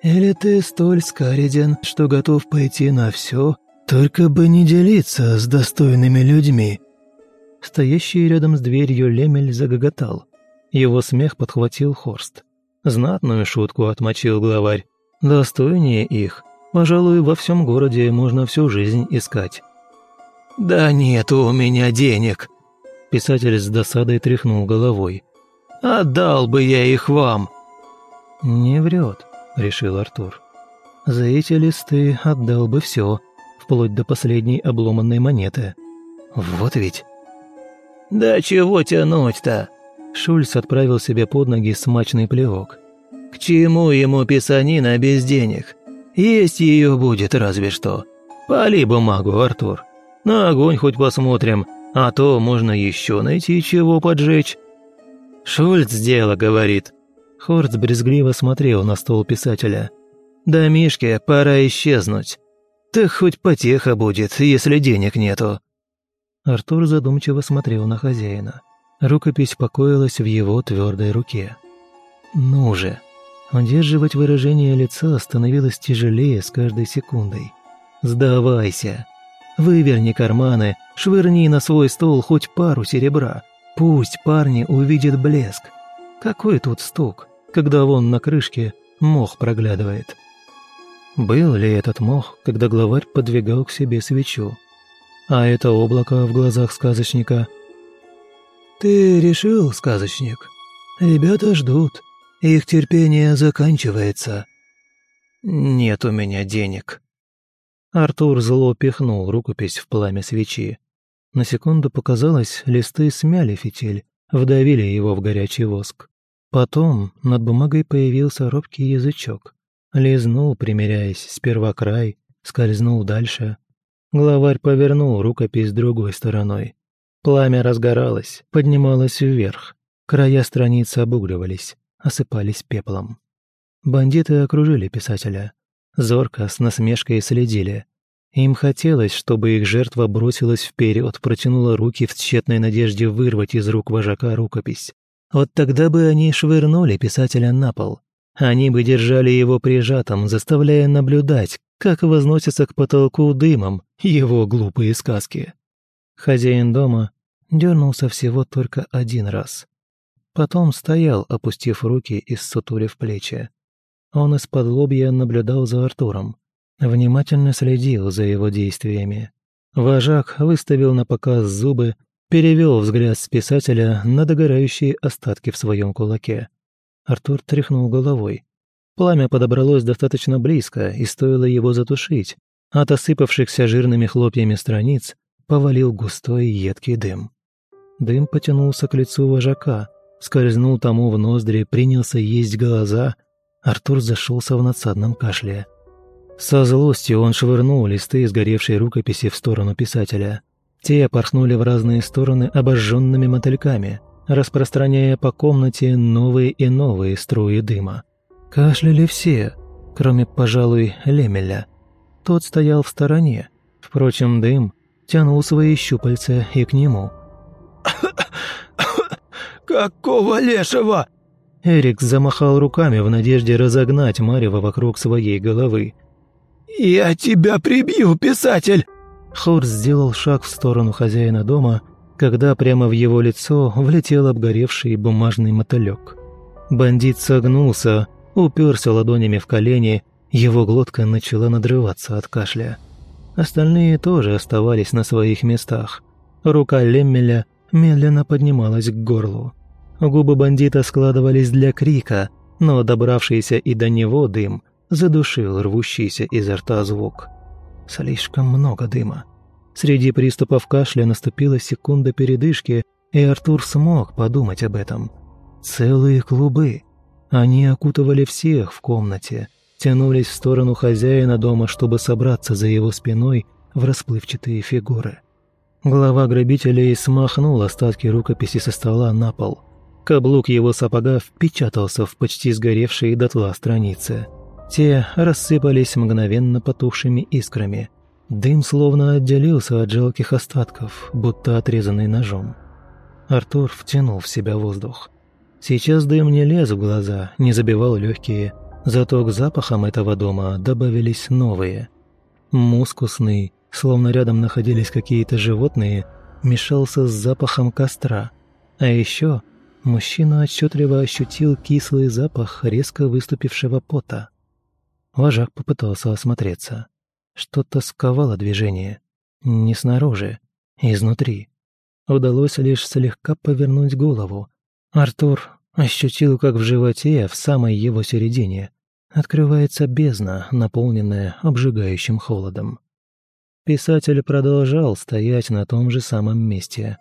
«Или ты столь скареден, что готов пойти на все, только бы не делиться с достойными людьми?» Стоящий рядом с дверью Лемель загоготал. Его смех подхватил Хорст. Знатную шутку отмочил главарь. Достойнее их, пожалуй, во всем городе можно всю жизнь искать. «Да нет у меня денег!» Писатель с досадой тряхнул головой. «Отдал бы я их вам!» «Не врет», — решил Артур. «За эти листы отдал бы все, вплоть до последней обломанной монеты. Вот ведь...» «Да чего тянуть-то?» Шульц отправил себе под ноги смачный плевок. «К чему ему писанина без денег? Есть ее будет разве что. Пали бумагу, Артур. На огонь хоть посмотрим, а то можно еще найти чего поджечь». «Шульц дело, — говорит». Хорц брезгливо смотрел на стол писателя. «Да, Мишке, пора исчезнуть. Так хоть потеха будет, если денег нету». Артур задумчиво смотрел на хозяина. Рукопись покоилась в его твердой руке. «Ну же!» Удерживать выражение лица становилось тяжелее с каждой секундой. «Сдавайся! Выверни карманы, швырни на свой стол хоть пару серебра. Пусть парни увидят блеск. Какой тут стук, когда вон на крышке мох проглядывает?» Был ли этот мох, когда главарь подвигал к себе свечу? А это облако в глазах сказочника? «Ты решил, сказочник? Ребята ждут. Их терпение заканчивается». «Нет у меня денег». Артур зло пихнул рукопись в пламя свечи. На секунду показалось, листы смяли фитиль, вдавили его в горячий воск. Потом над бумагой появился робкий язычок. Лизнул, примеряясь, сперва край, скользнул дальше. Главарь повернул рукопись другой стороной. Пламя разгоралось, поднималось вверх. Края страницы обугливались, осыпались пеплом. Бандиты окружили писателя. Зорко, с насмешкой следили. Им хотелось, чтобы их жертва бросилась вперед, протянула руки в тщетной надежде вырвать из рук вожака рукопись. Вот тогда бы они швырнули писателя на пол, они бы держали его прижатым, заставляя наблюдать, как возносятся к потолку дымом его глупые сказки. Хозяин дома дернулся всего только один раз. Потом стоял, опустив руки и ссутулив плечи. Он из-под лобья наблюдал за Артуром, внимательно следил за его действиями. Вожак выставил на показ зубы, перевел взгляд с писателя на догорающие остатки в своем кулаке. Артур тряхнул головой. Пламя подобралось достаточно близко, и стоило его затушить. От осыпавшихся жирными хлопьями страниц повалил густой едкий дым. Дым потянулся к лицу вожака, скользнул тому в ноздри, принялся есть глаза. Артур зашелся в надсадном кашле. Со злостью он швырнул листы сгоревшей рукописи в сторону писателя. Те порхнули в разные стороны обожженными мотыльками распространяя по комнате новые и новые струи дыма. Кашляли все, кроме, пожалуй, Лемеля. Тот стоял в стороне. Впрочем, дым тянул свои щупальца и к нему. *coughs* «Какого лешего?» Эрик замахал руками в надежде разогнать Марева вокруг своей головы. «Я тебя прибью, писатель!» Хорс сделал шаг в сторону хозяина дома когда прямо в его лицо влетел обгоревший бумажный мотылек. Бандит согнулся, уперся ладонями в колени, его глотка начала надрываться от кашля. Остальные тоже оставались на своих местах. Рука Леммеля медленно поднималась к горлу. Губы бандита складывались для крика, но добравшийся и до него дым задушил рвущийся изо рта звук. Слишком много дыма. Среди приступов кашля наступила секунда передышки, и Артур смог подумать об этом. Целые клубы. Они окутывали всех в комнате, тянулись в сторону хозяина дома, чтобы собраться за его спиной в расплывчатые фигуры. Глава грабителей смахнул остатки рукописи со стола на пол. Каблук его сапога впечатался в почти сгоревшие дотла страницы. Те рассыпались мгновенно потухшими искрами – Дым словно отделился от жалких остатков, будто отрезанный ножом. Артур втянул в себя воздух. Сейчас дым не лез в глаза, не забивал легкие, зато к запахам этого дома добавились новые. Мускусный, словно рядом находились какие-то животные, мешался с запахом костра. А еще мужчина отчетливо ощутил кислый запах резко выступившего пота. Вожак попытался осмотреться. Что-то сковало движение. Не снаружи, изнутри. Удалось лишь слегка повернуть голову. Артур ощутил, как в животе, в самой его середине, открывается бездна, наполненная обжигающим холодом. Писатель продолжал стоять на том же самом месте.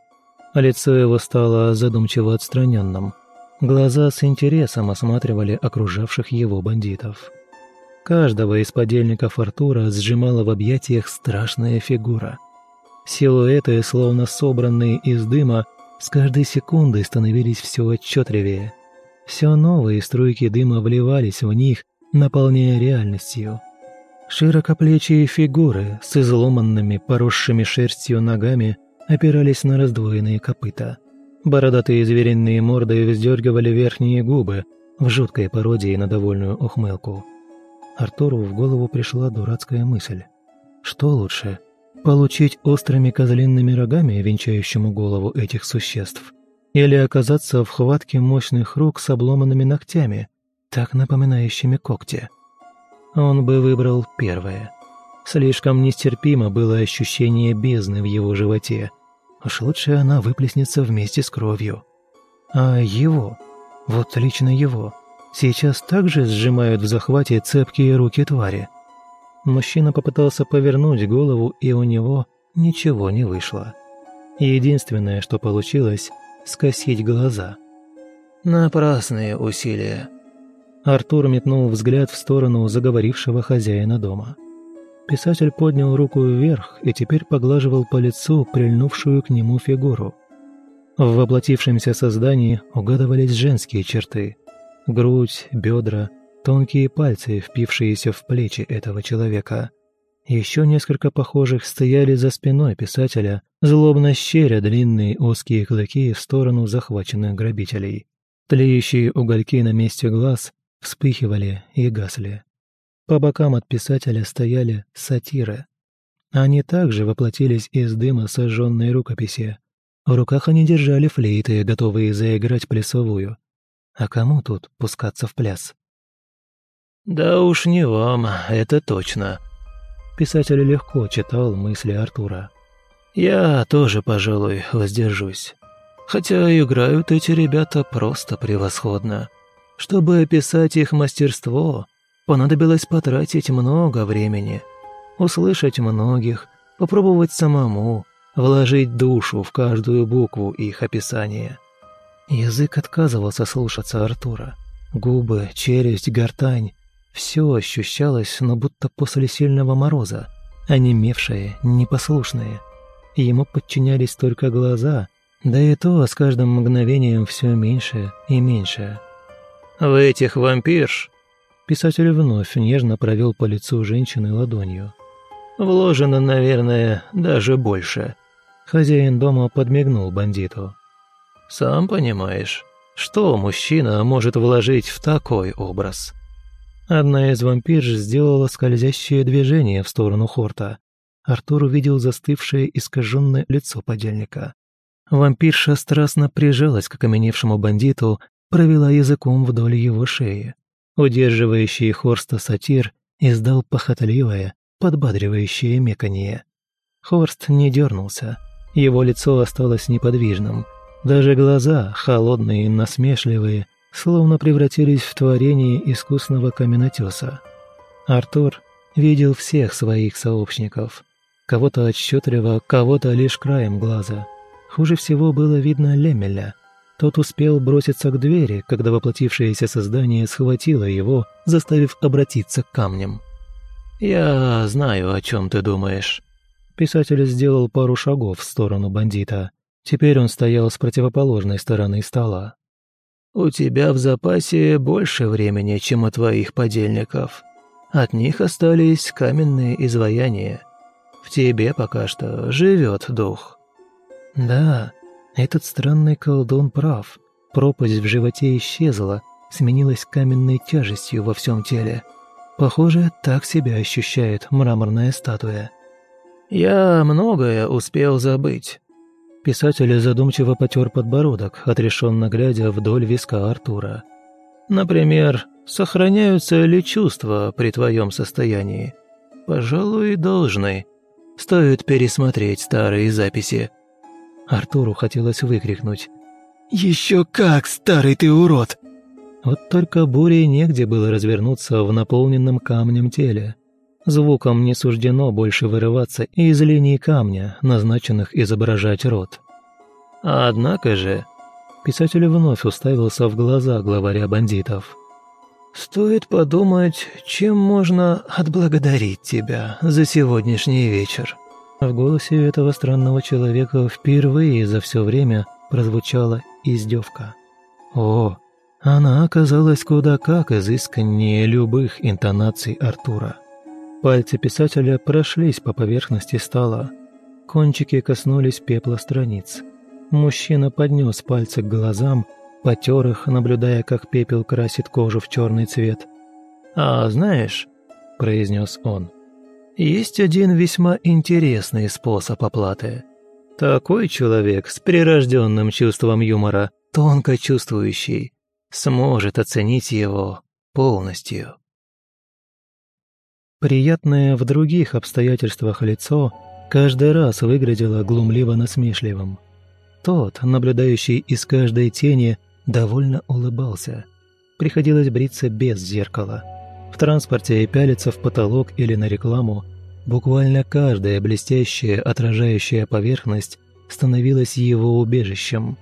Лицо его стало задумчиво отстраненным. Глаза с интересом осматривали окружавших его бандитов. Каждого из подельников Артура сжимала в объятиях страшная фигура. Силуэты, словно собранные из дыма, с каждой секундой становились все отчетливее. Все новые струйки дыма вливались в них, наполняя реальностью. Широкоплечие фигуры с изломанными, поросшими шерстью ногами опирались на раздвоенные копыта. Бородатые звериные морды вздергивали верхние губы в жуткой пародии на довольную ухмылку. Артуру в голову пришла дурацкая мысль. Что лучше, получить острыми козлиными рогами, венчающему голову этих существ, или оказаться в хватке мощных рук с обломанными ногтями, так напоминающими когти? Он бы выбрал первое. Слишком нестерпимо было ощущение бездны в его животе. Уж лучше она выплеснется вместе с кровью. А его, вот лично его, сейчас также сжимают в захвате цепкие руки твари. Мужчина попытался повернуть голову, и у него ничего не вышло. Единственное, что получилось – скосить глаза. Напрасные усилия. Артур метнул взгляд в сторону заговорившего хозяина дома. Писатель поднял руку вверх и теперь поглаживал по лицу прильнувшую к нему фигуру. В воплотившемся создании угадывались женские черты – грудь, бедра, тонкие пальцы, впившиеся в плечи этого человека. Еще несколько похожих стояли за спиной писателя, злобно щеря длинные узкие клыки в сторону захваченных грабителей. Тлеющие угольки на месте глаз вспыхивали и гасли. По бокам от писателя стояли сатиры. Они также воплотились из дыма сожженной рукописи. В руках они держали флейты, готовые заиграть плясовую. А кому тут пускаться в пляс? «Да уж не вам, это точно». Писатель легко читал мысли Артура. «Я тоже, пожалуй, воздержусь. Хотя играют эти ребята просто превосходно. Чтобы описать их мастерство, понадобилось потратить много времени, услышать многих, попробовать самому, вложить душу в каждую букву их описания. Язык отказывался слушаться Артура. Губы, челюсть, гортань — все ощущалось, но будто после сильного мороза, онемевшее, непослушное. Ему подчинялись только глаза, да и то с каждым мгновением все меньше и меньше. «В этих вампирш...» Писатель вновь нежно провел по лицу женщины ладонью. «Вложено, наверное, даже больше». Хозяин дома подмигнул бандиту. Сам понимаешь, что мужчина может вложить в такой образ?» Одна из вампирж сделала скользящее движение в сторону Хорта. Артур увидел застывшее искаженное лицо подельника. Вампирша страстно прижалась к окаменевшему бандиту, провела языком вдоль его шеи. Удерживающий Хорста сатир издал похотливое, подбадривающее меканье. Хорст не дернулся. Его лицо осталось неподвижным, даже глаза, холодные и насмешливые, словно превратились в творение искусного каменотеса. Артур видел всех своих сообщников. Кого-то отчетливо, кого-то лишь краем глаза. Хуже всего было видно Лемеля. Тот успел броситься к двери, когда воплотившееся создание схватило его, заставив обратиться к камням. «Я знаю, о чем ты думаешь». Писатель сделал пару шагов в сторону бандита. Теперь он стоял с противоположной стороны стола. «У тебя в запасе больше времени, чем у твоих подельников. От них остались каменные изваяния. В тебе пока что живет дух». «Да, этот странный колдун прав. Пропасть в животе исчезла, сменилась каменной тяжестью во всем теле. Похоже, так себя ощущает мраморная статуя». «Я многое успел забыть». Писатель задумчиво потер подбородок, отрешенно глядя вдоль виска Артура. «Например, сохраняются ли чувства при твоем состоянии? Пожалуй, должны. Стоит пересмотреть старые записи». Артуру хотелось выкрикнуть. «Еще как, старый ты урод!» Вот только буре негде было развернуться в наполненном камнем теле. Звуком не суждено больше вырываться из линий камня, назначенных изображать рот. Однако же... Писатель вновь уставился в глаза главаря бандитов. Стоит подумать, чем можно отблагодарить тебя за сегодняшний вечер». В голосе этого странного человека впервые за все время прозвучала издевка. О, она оказалась куда как изысканнее любых интонаций Артура. Пальцы писателя прошлись по поверхности стола. Кончики коснулись пепла страниц. Мужчина поднес пальцы к глазам, потер их, наблюдая, как пепел красит кожу в черный цвет. «А знаешь», — произнес он, — «есть один весьма интересный способ оплаты. Такой человек с прирожденным чувством юмора, тонко чувствующий, сможет оценить его полностью». Приятное в других обстоятельствах лицо каждый раз выглядело глумливо-насмешливым. Тот, наблюдающий из каждой тени, довольно улыбался. Приходилось бриться без зеркала. В транспорте и пялиться в потолок или на рекламу. Буквально каждая блестящая отражающая поверхность становилась его убежищем.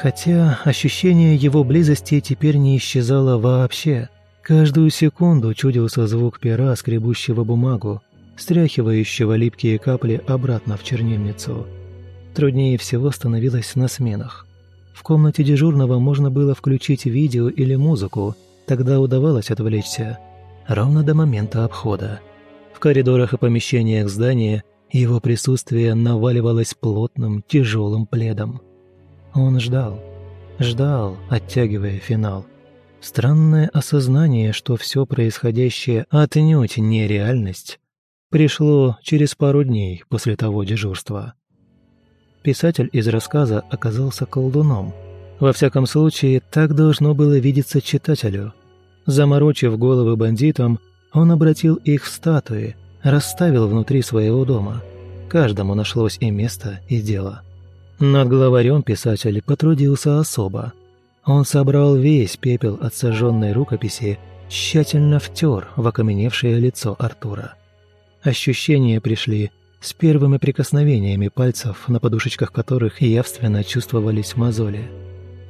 Хотя ощущение его близости теперь не исчезало вообще. Каждую секунду чудился звук пера, скребущего бумагу, стряхивающего липкие капли обратно в чернильницу. Труднее всего становилось на сменах. В комнате дежурного можно было включить видео или музыку, тогда удавалось отвлечься. Ровно до момента обхода. В коридорах и помещениях здания его присутствие наваливалось плотным, тяжелым пледом. Он ждал, ждал, оттягивая финал. Странное осознание, что все происходящее отнюдь не реальность, пришло через пару дней после того дежурства. Писатель из рассказа оказался колдуном. Во всяком случае, так должно было видеться читателю. Заморочив головы бандитам, он обратил их в статуи, расставил внутри своего дома. Каждому нашлось и место, и дело. Над главарем писатель потрудился особо. Он собрал весь пепел от сожженной рукописи, тщательно втер в окаменевшее лицо Артура. Ощущения пришли с первыми прикосновениями пальцев, на подушечках которых явственно чувствовались мозоли.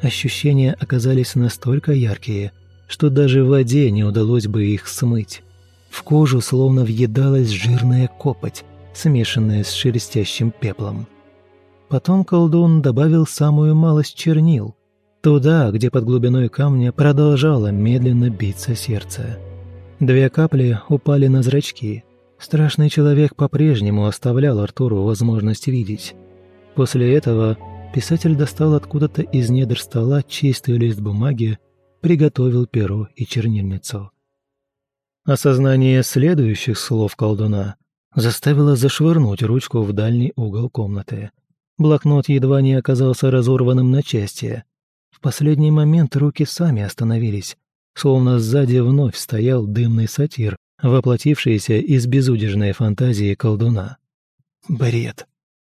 Ощущения оказались настолько яркие, что даже в воде не удалось бы их смыть. В кожу словно въедалась жирная копоть, смешанная с шелестящим пеплом. Потом колдун добавил самую малость чернил, туда, где под глубиной камня продолжало медленно биться сердце. Две капли упали на зрачки – Страшный человек по-прежнему оставлял Артуру возможность видеть. После этого писатель достал откуда-то из недр стола чистый лист бумаги, приготовил перо и чернильницу. Осознание следующих слов колдуна заставило зашвырнуть ручку в дальний угол комнаты. Блокнот едва не оказался разорванным на части. В последний момент руки сами остановились, словно сзади вновь стоял дымный сатир, воплотившееся из безудержной фантазии колдуна. Бред.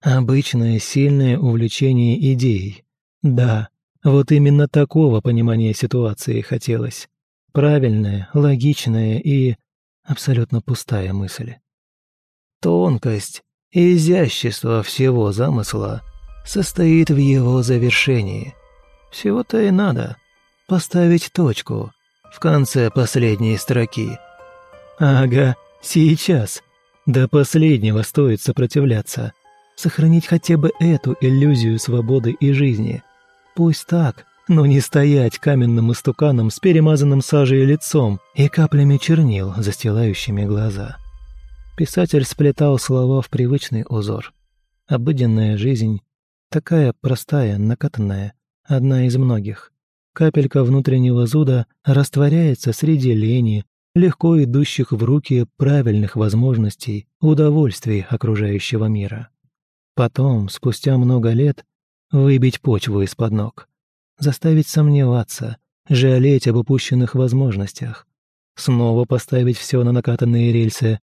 Обычное сильное увлечение идеей. Да, вот именно такого понимания ситуации хотелось. Правильная, логичная и абсолютно пустая мысль. Тонкость и изящество всего замысла состоит в его завершении. Всего-то и надо поставить точку в конце последней строки – Ага, сейчас. До последнего стоит сопротивляться. Сохранить хотя бы эту иллюзию свободы и жизни. Пусть так, но не стоять каменным истуканом с перемазанным сажей лицом и каплями чернил, застилающими глаза. Писатель сплетал слова в привычный узор. Обыденная жизнь, такая простая, накатанная, одна из многих. Капелька внутреннего зуда растворяется среди лени, легко идущих в руки правильных возможностей, удовольствий окружающего мира. Потом, спустя много лет, выбить почву из-под ног, заставить сомневаться, жалеть об упущенных возможностях, снова поставить все на накатанные рельсы.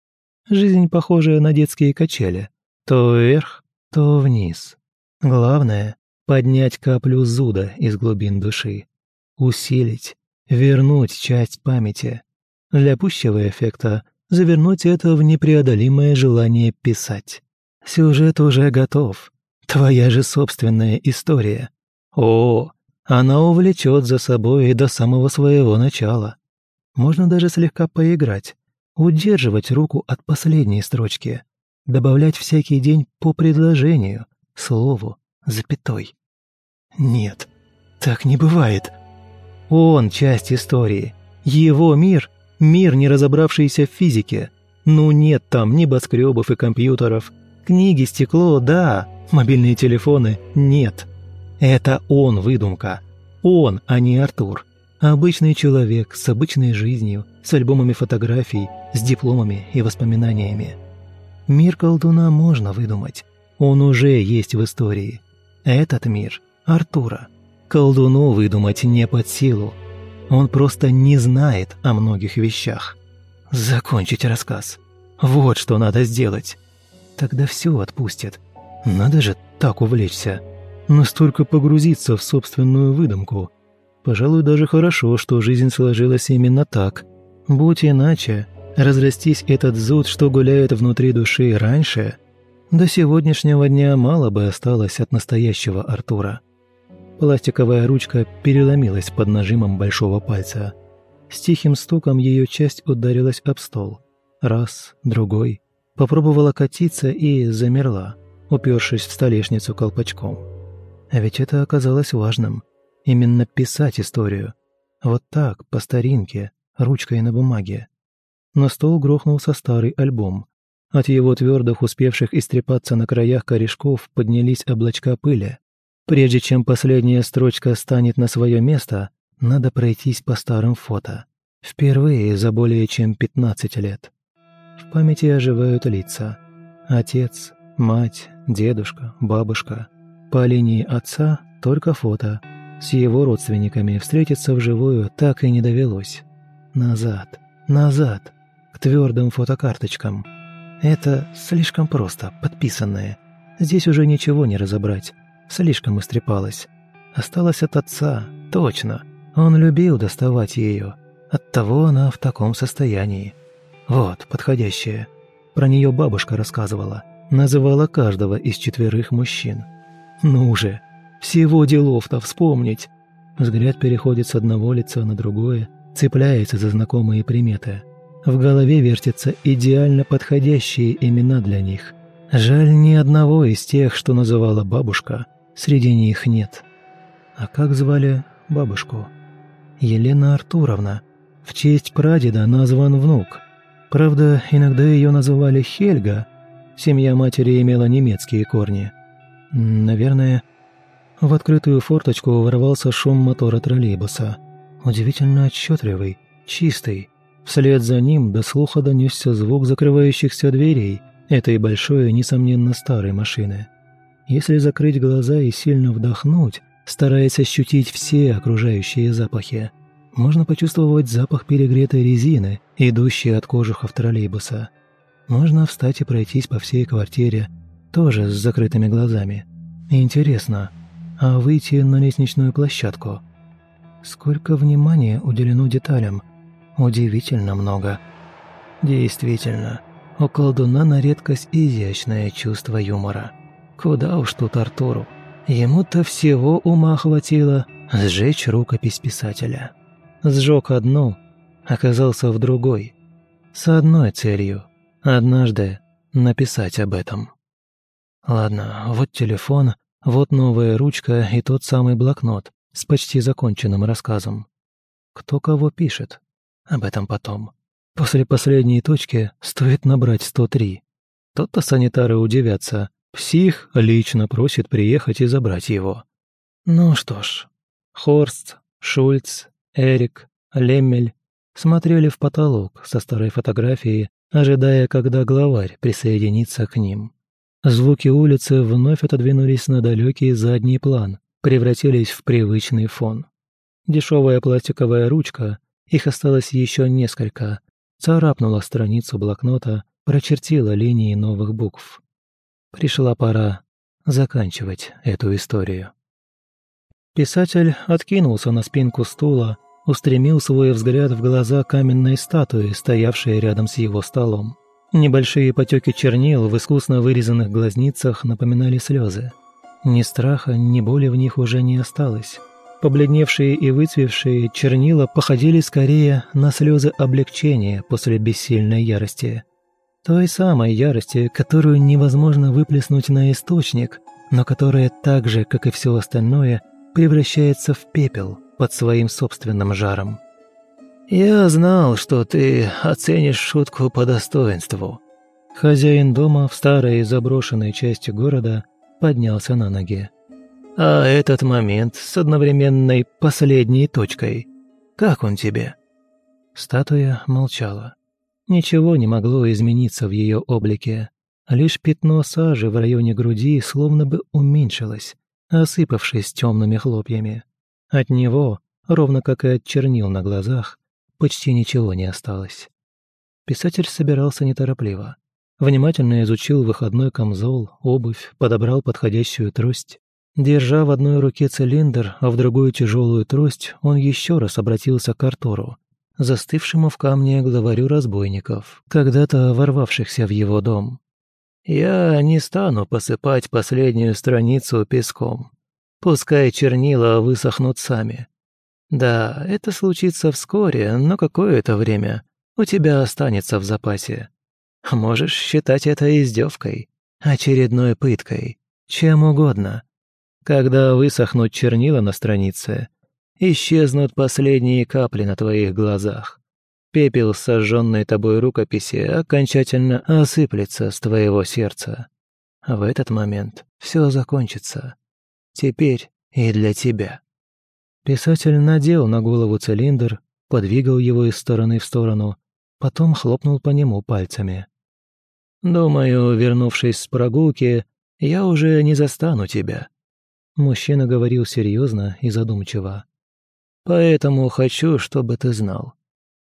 Жизнь похожая на детские качели, то вверх, то вниз. Главное — поднять каплю зуда из глубин души, усилить, вернуть часть памяти, для пущего эффекта завернуть это в непреодолимое желание писать. Сюжет уже готов. Твоя же собственная история. О, она увлечет за собой и до самого своего начала. Можно даже слегка поиграть, удерживать руку от последней строчки, добавлять всякий день по предложению, слову, запятой. Нет, так не бывает. Он часть истории. Его мир – мир, не разобравшийся в физике. Ну нет там небоскребов и компьютеров. Книги, стекло – да, мобильные телефоны – нет. Это он выдумка. Он, а не Артур. Обычный человек с обычной жизнью, с альбомами фотографий, с дипломами и воспоминаниями. Мир колдуна можно выдумать. Он уже есть в истории. Этот мир – Артура. Колдуну выдумать не под силу. Он просто не знает о многих вещах. Закончить рассказ. Вот что надо сделать. Тогда все отпустит. Надо же так увлечься. Настолько погрузиться в собственную выдумку – Пожалуй, даже хорошо, что жизнь сложилась именно так. Будь иначе, разрастись этот зуд, что гуляет внутри души раньше, до сегодняшнего дня мало бы осталось от настоящего Артура. Пластиковая ручка переломилась под нажимом большого пальца. С тихим стуком ее часть ударилась об стол. Раз, другой. Попробовала катиться и замерла, упершись в столешницу колпачком. А ведь это оказалось важным. Именно писать историю. Вот так, по старинке, ручкой на бумаге. На стол грохнулся старый альбом. От его твердых, успевших истрепаться на краях корешков, поднялись облачка пыли. Прежде чем последняя строчка станет на свое место, надо пройтись по старым фото. Впервые за более чем 15 лет. В памяти оживают лица. Отец, мать, дедушка, бабушка. По линии отца только фото – с его родственниками встретиться вживую так и не довелось. Назад, назад, к твердым фотокарточкам. Это слишком просто, подписанное. Здесь уже ничего не разобрать. Слишком истрепалось. Осталось от отца, точно. Он любил доставать ее. Оттого она в таком состоянии. Вот, подходящая. Про нее бабушка рассказывала. Называла каждого из четверых мужчин. Ну уже, всего делов-то вспомнить. Взгляд переходит с одного лица на другое, цепляется за знакомые приметы. В голове вертятся идеально подходящие имена для них. Жаль, ни одного из тех, что называла бабушка, среди них нет. А как звали бабушку? Елена Артуровна. В честь прадеда назван внук. Правда, иногда ее называли Хельга. Семья матери имела немецкие корни. Наверное, в открытую форточку ворвался шум мотора троллейбуса. Удивительно отчетливый, чистый. Вслед за ним до слуха донесся звук закрывающихся дверей этой большой, несомненно, старой машины. Если закрыть глаза и сильно вдохнуть, стараясь ощутить все окружающие запахи, можно почувствовать запах перегретой резины, идущей от кожухов троллейбуса. Можно встать и пройтись по всей квартире, тоже с закрытыми глазами. Интересно, а выйти на лестничную площадку. Сколько внимания уделено деталям. Удивительно много. Действительно, у колдуна на редкость изящное чувство юмора. Куда уж тут Артуру. Ему-то всего ума хватило сжечь рукопись писателя. Сжег одну, оказался в другой. С одной целью – однажды написать об этом. Ладно, вот телефон – вот новая ручка и тот самый блокнот с почти законченным рассказом. Кто кого пишет? Об этом потом. После последней точки стоит набрать 103. Тот-то санитары удивятся. Псих лично просит приехать и забрать его. Ну что ж, Хорст, Шульц, Эрик, Леммель смотрели в потолок со старой фотографией, ожидая, когда главарь присоединится к ним. Звуки улицы вновь отодвинулись на далекий задний план, превратились в привычный фон. Дешевая пластиковая ручка, их осталось еще несколько, царапнула страницу блокнота, прочертила линии новых букв. Пришла пора заканчивать эту историю. Писатель откинулся на спинку стула, устремил свой взгляд в глаза каменной статуи, стоявшей рядом с его столом. Небольшие потеки чернил в искусно вырезанных глазницах напоминали слезы. Ни страха, ни боли в них уже не осталось. Побледневшие и выцвевшие чернила походили скорее на слезы облегчения после бессильной ярости. Той самой ярости, которую невозможно выплеснуть на источник, но которая так же, как и все остальное, превращается в пепел под своим собственным жаром. «Я знал, что ты оценишь шутку по достоинству». Хозяин дома в старой заброшенной части города поднялся на ноги. А этот момент с одновременной последней точкой. Как он тебе?» Статуя молчала. Ничего не могло измениться в ее облике. Лишь пятно сажи в районе груди словно бы уменьшилось, осыпавшись темными хлопьями. От него, ровно как и от чернил на глазах, почти ничего не осталось. Писатель собирался неторопливо. Внимательно изучил выходной камзол, обувь, подобрал подходящую трость. Держа в одной руке цилиндр, а в другую тяжелую трость, он еще раз обратился к Артуру, застывшему в камне главарю разбойников, когда-то ворвавшихся в его дом. «Я не стану посыпать последнюю страницу песком. Пускай чернила высохнут сами. Да, это случится вскоре, но какое-то время у тебя останется в запасе. Можешь считать это издевкой, очередной пыткой, чем угодно» Когда высохнут чернила на странице, исчезнут последние капли на твоих глазах. Пепел сожженной тобой рукописи окончательно осыплется с твоего сердца. В этот момент все закончится. Теперь и для тебя. Писатель надел на голову цилиндр, подвигал его из стороны в сторону, потом хлопнул по нему пальцами. «Думаю, вернувшись с прогулки, я уже не застану тебя. Мужчина говорил серьезно и задумчиво. «Поэтому хочу, чтобы ты знал.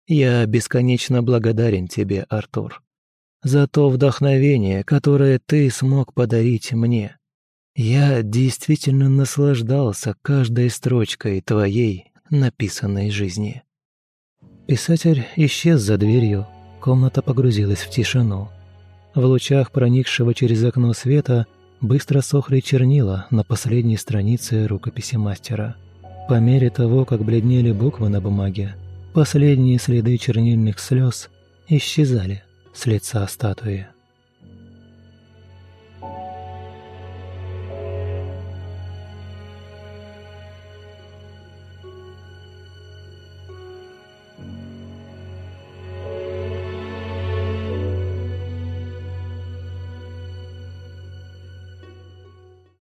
Я бесконечно благодарен тебе, Артур, за то вдохновение, которое ты смог подарить мне. Я действительно наслаждался каждой строчкой твоей написанной жизни». Писатель исчез за дверью, комната погрузилась в тишину. В лучах проникшего через окно света быстро сохли чернила на последней странице рукописи мастера. По мере того, как бледнели буквы на бумаге, последние следы чернильных слез исчезали с лица статуи.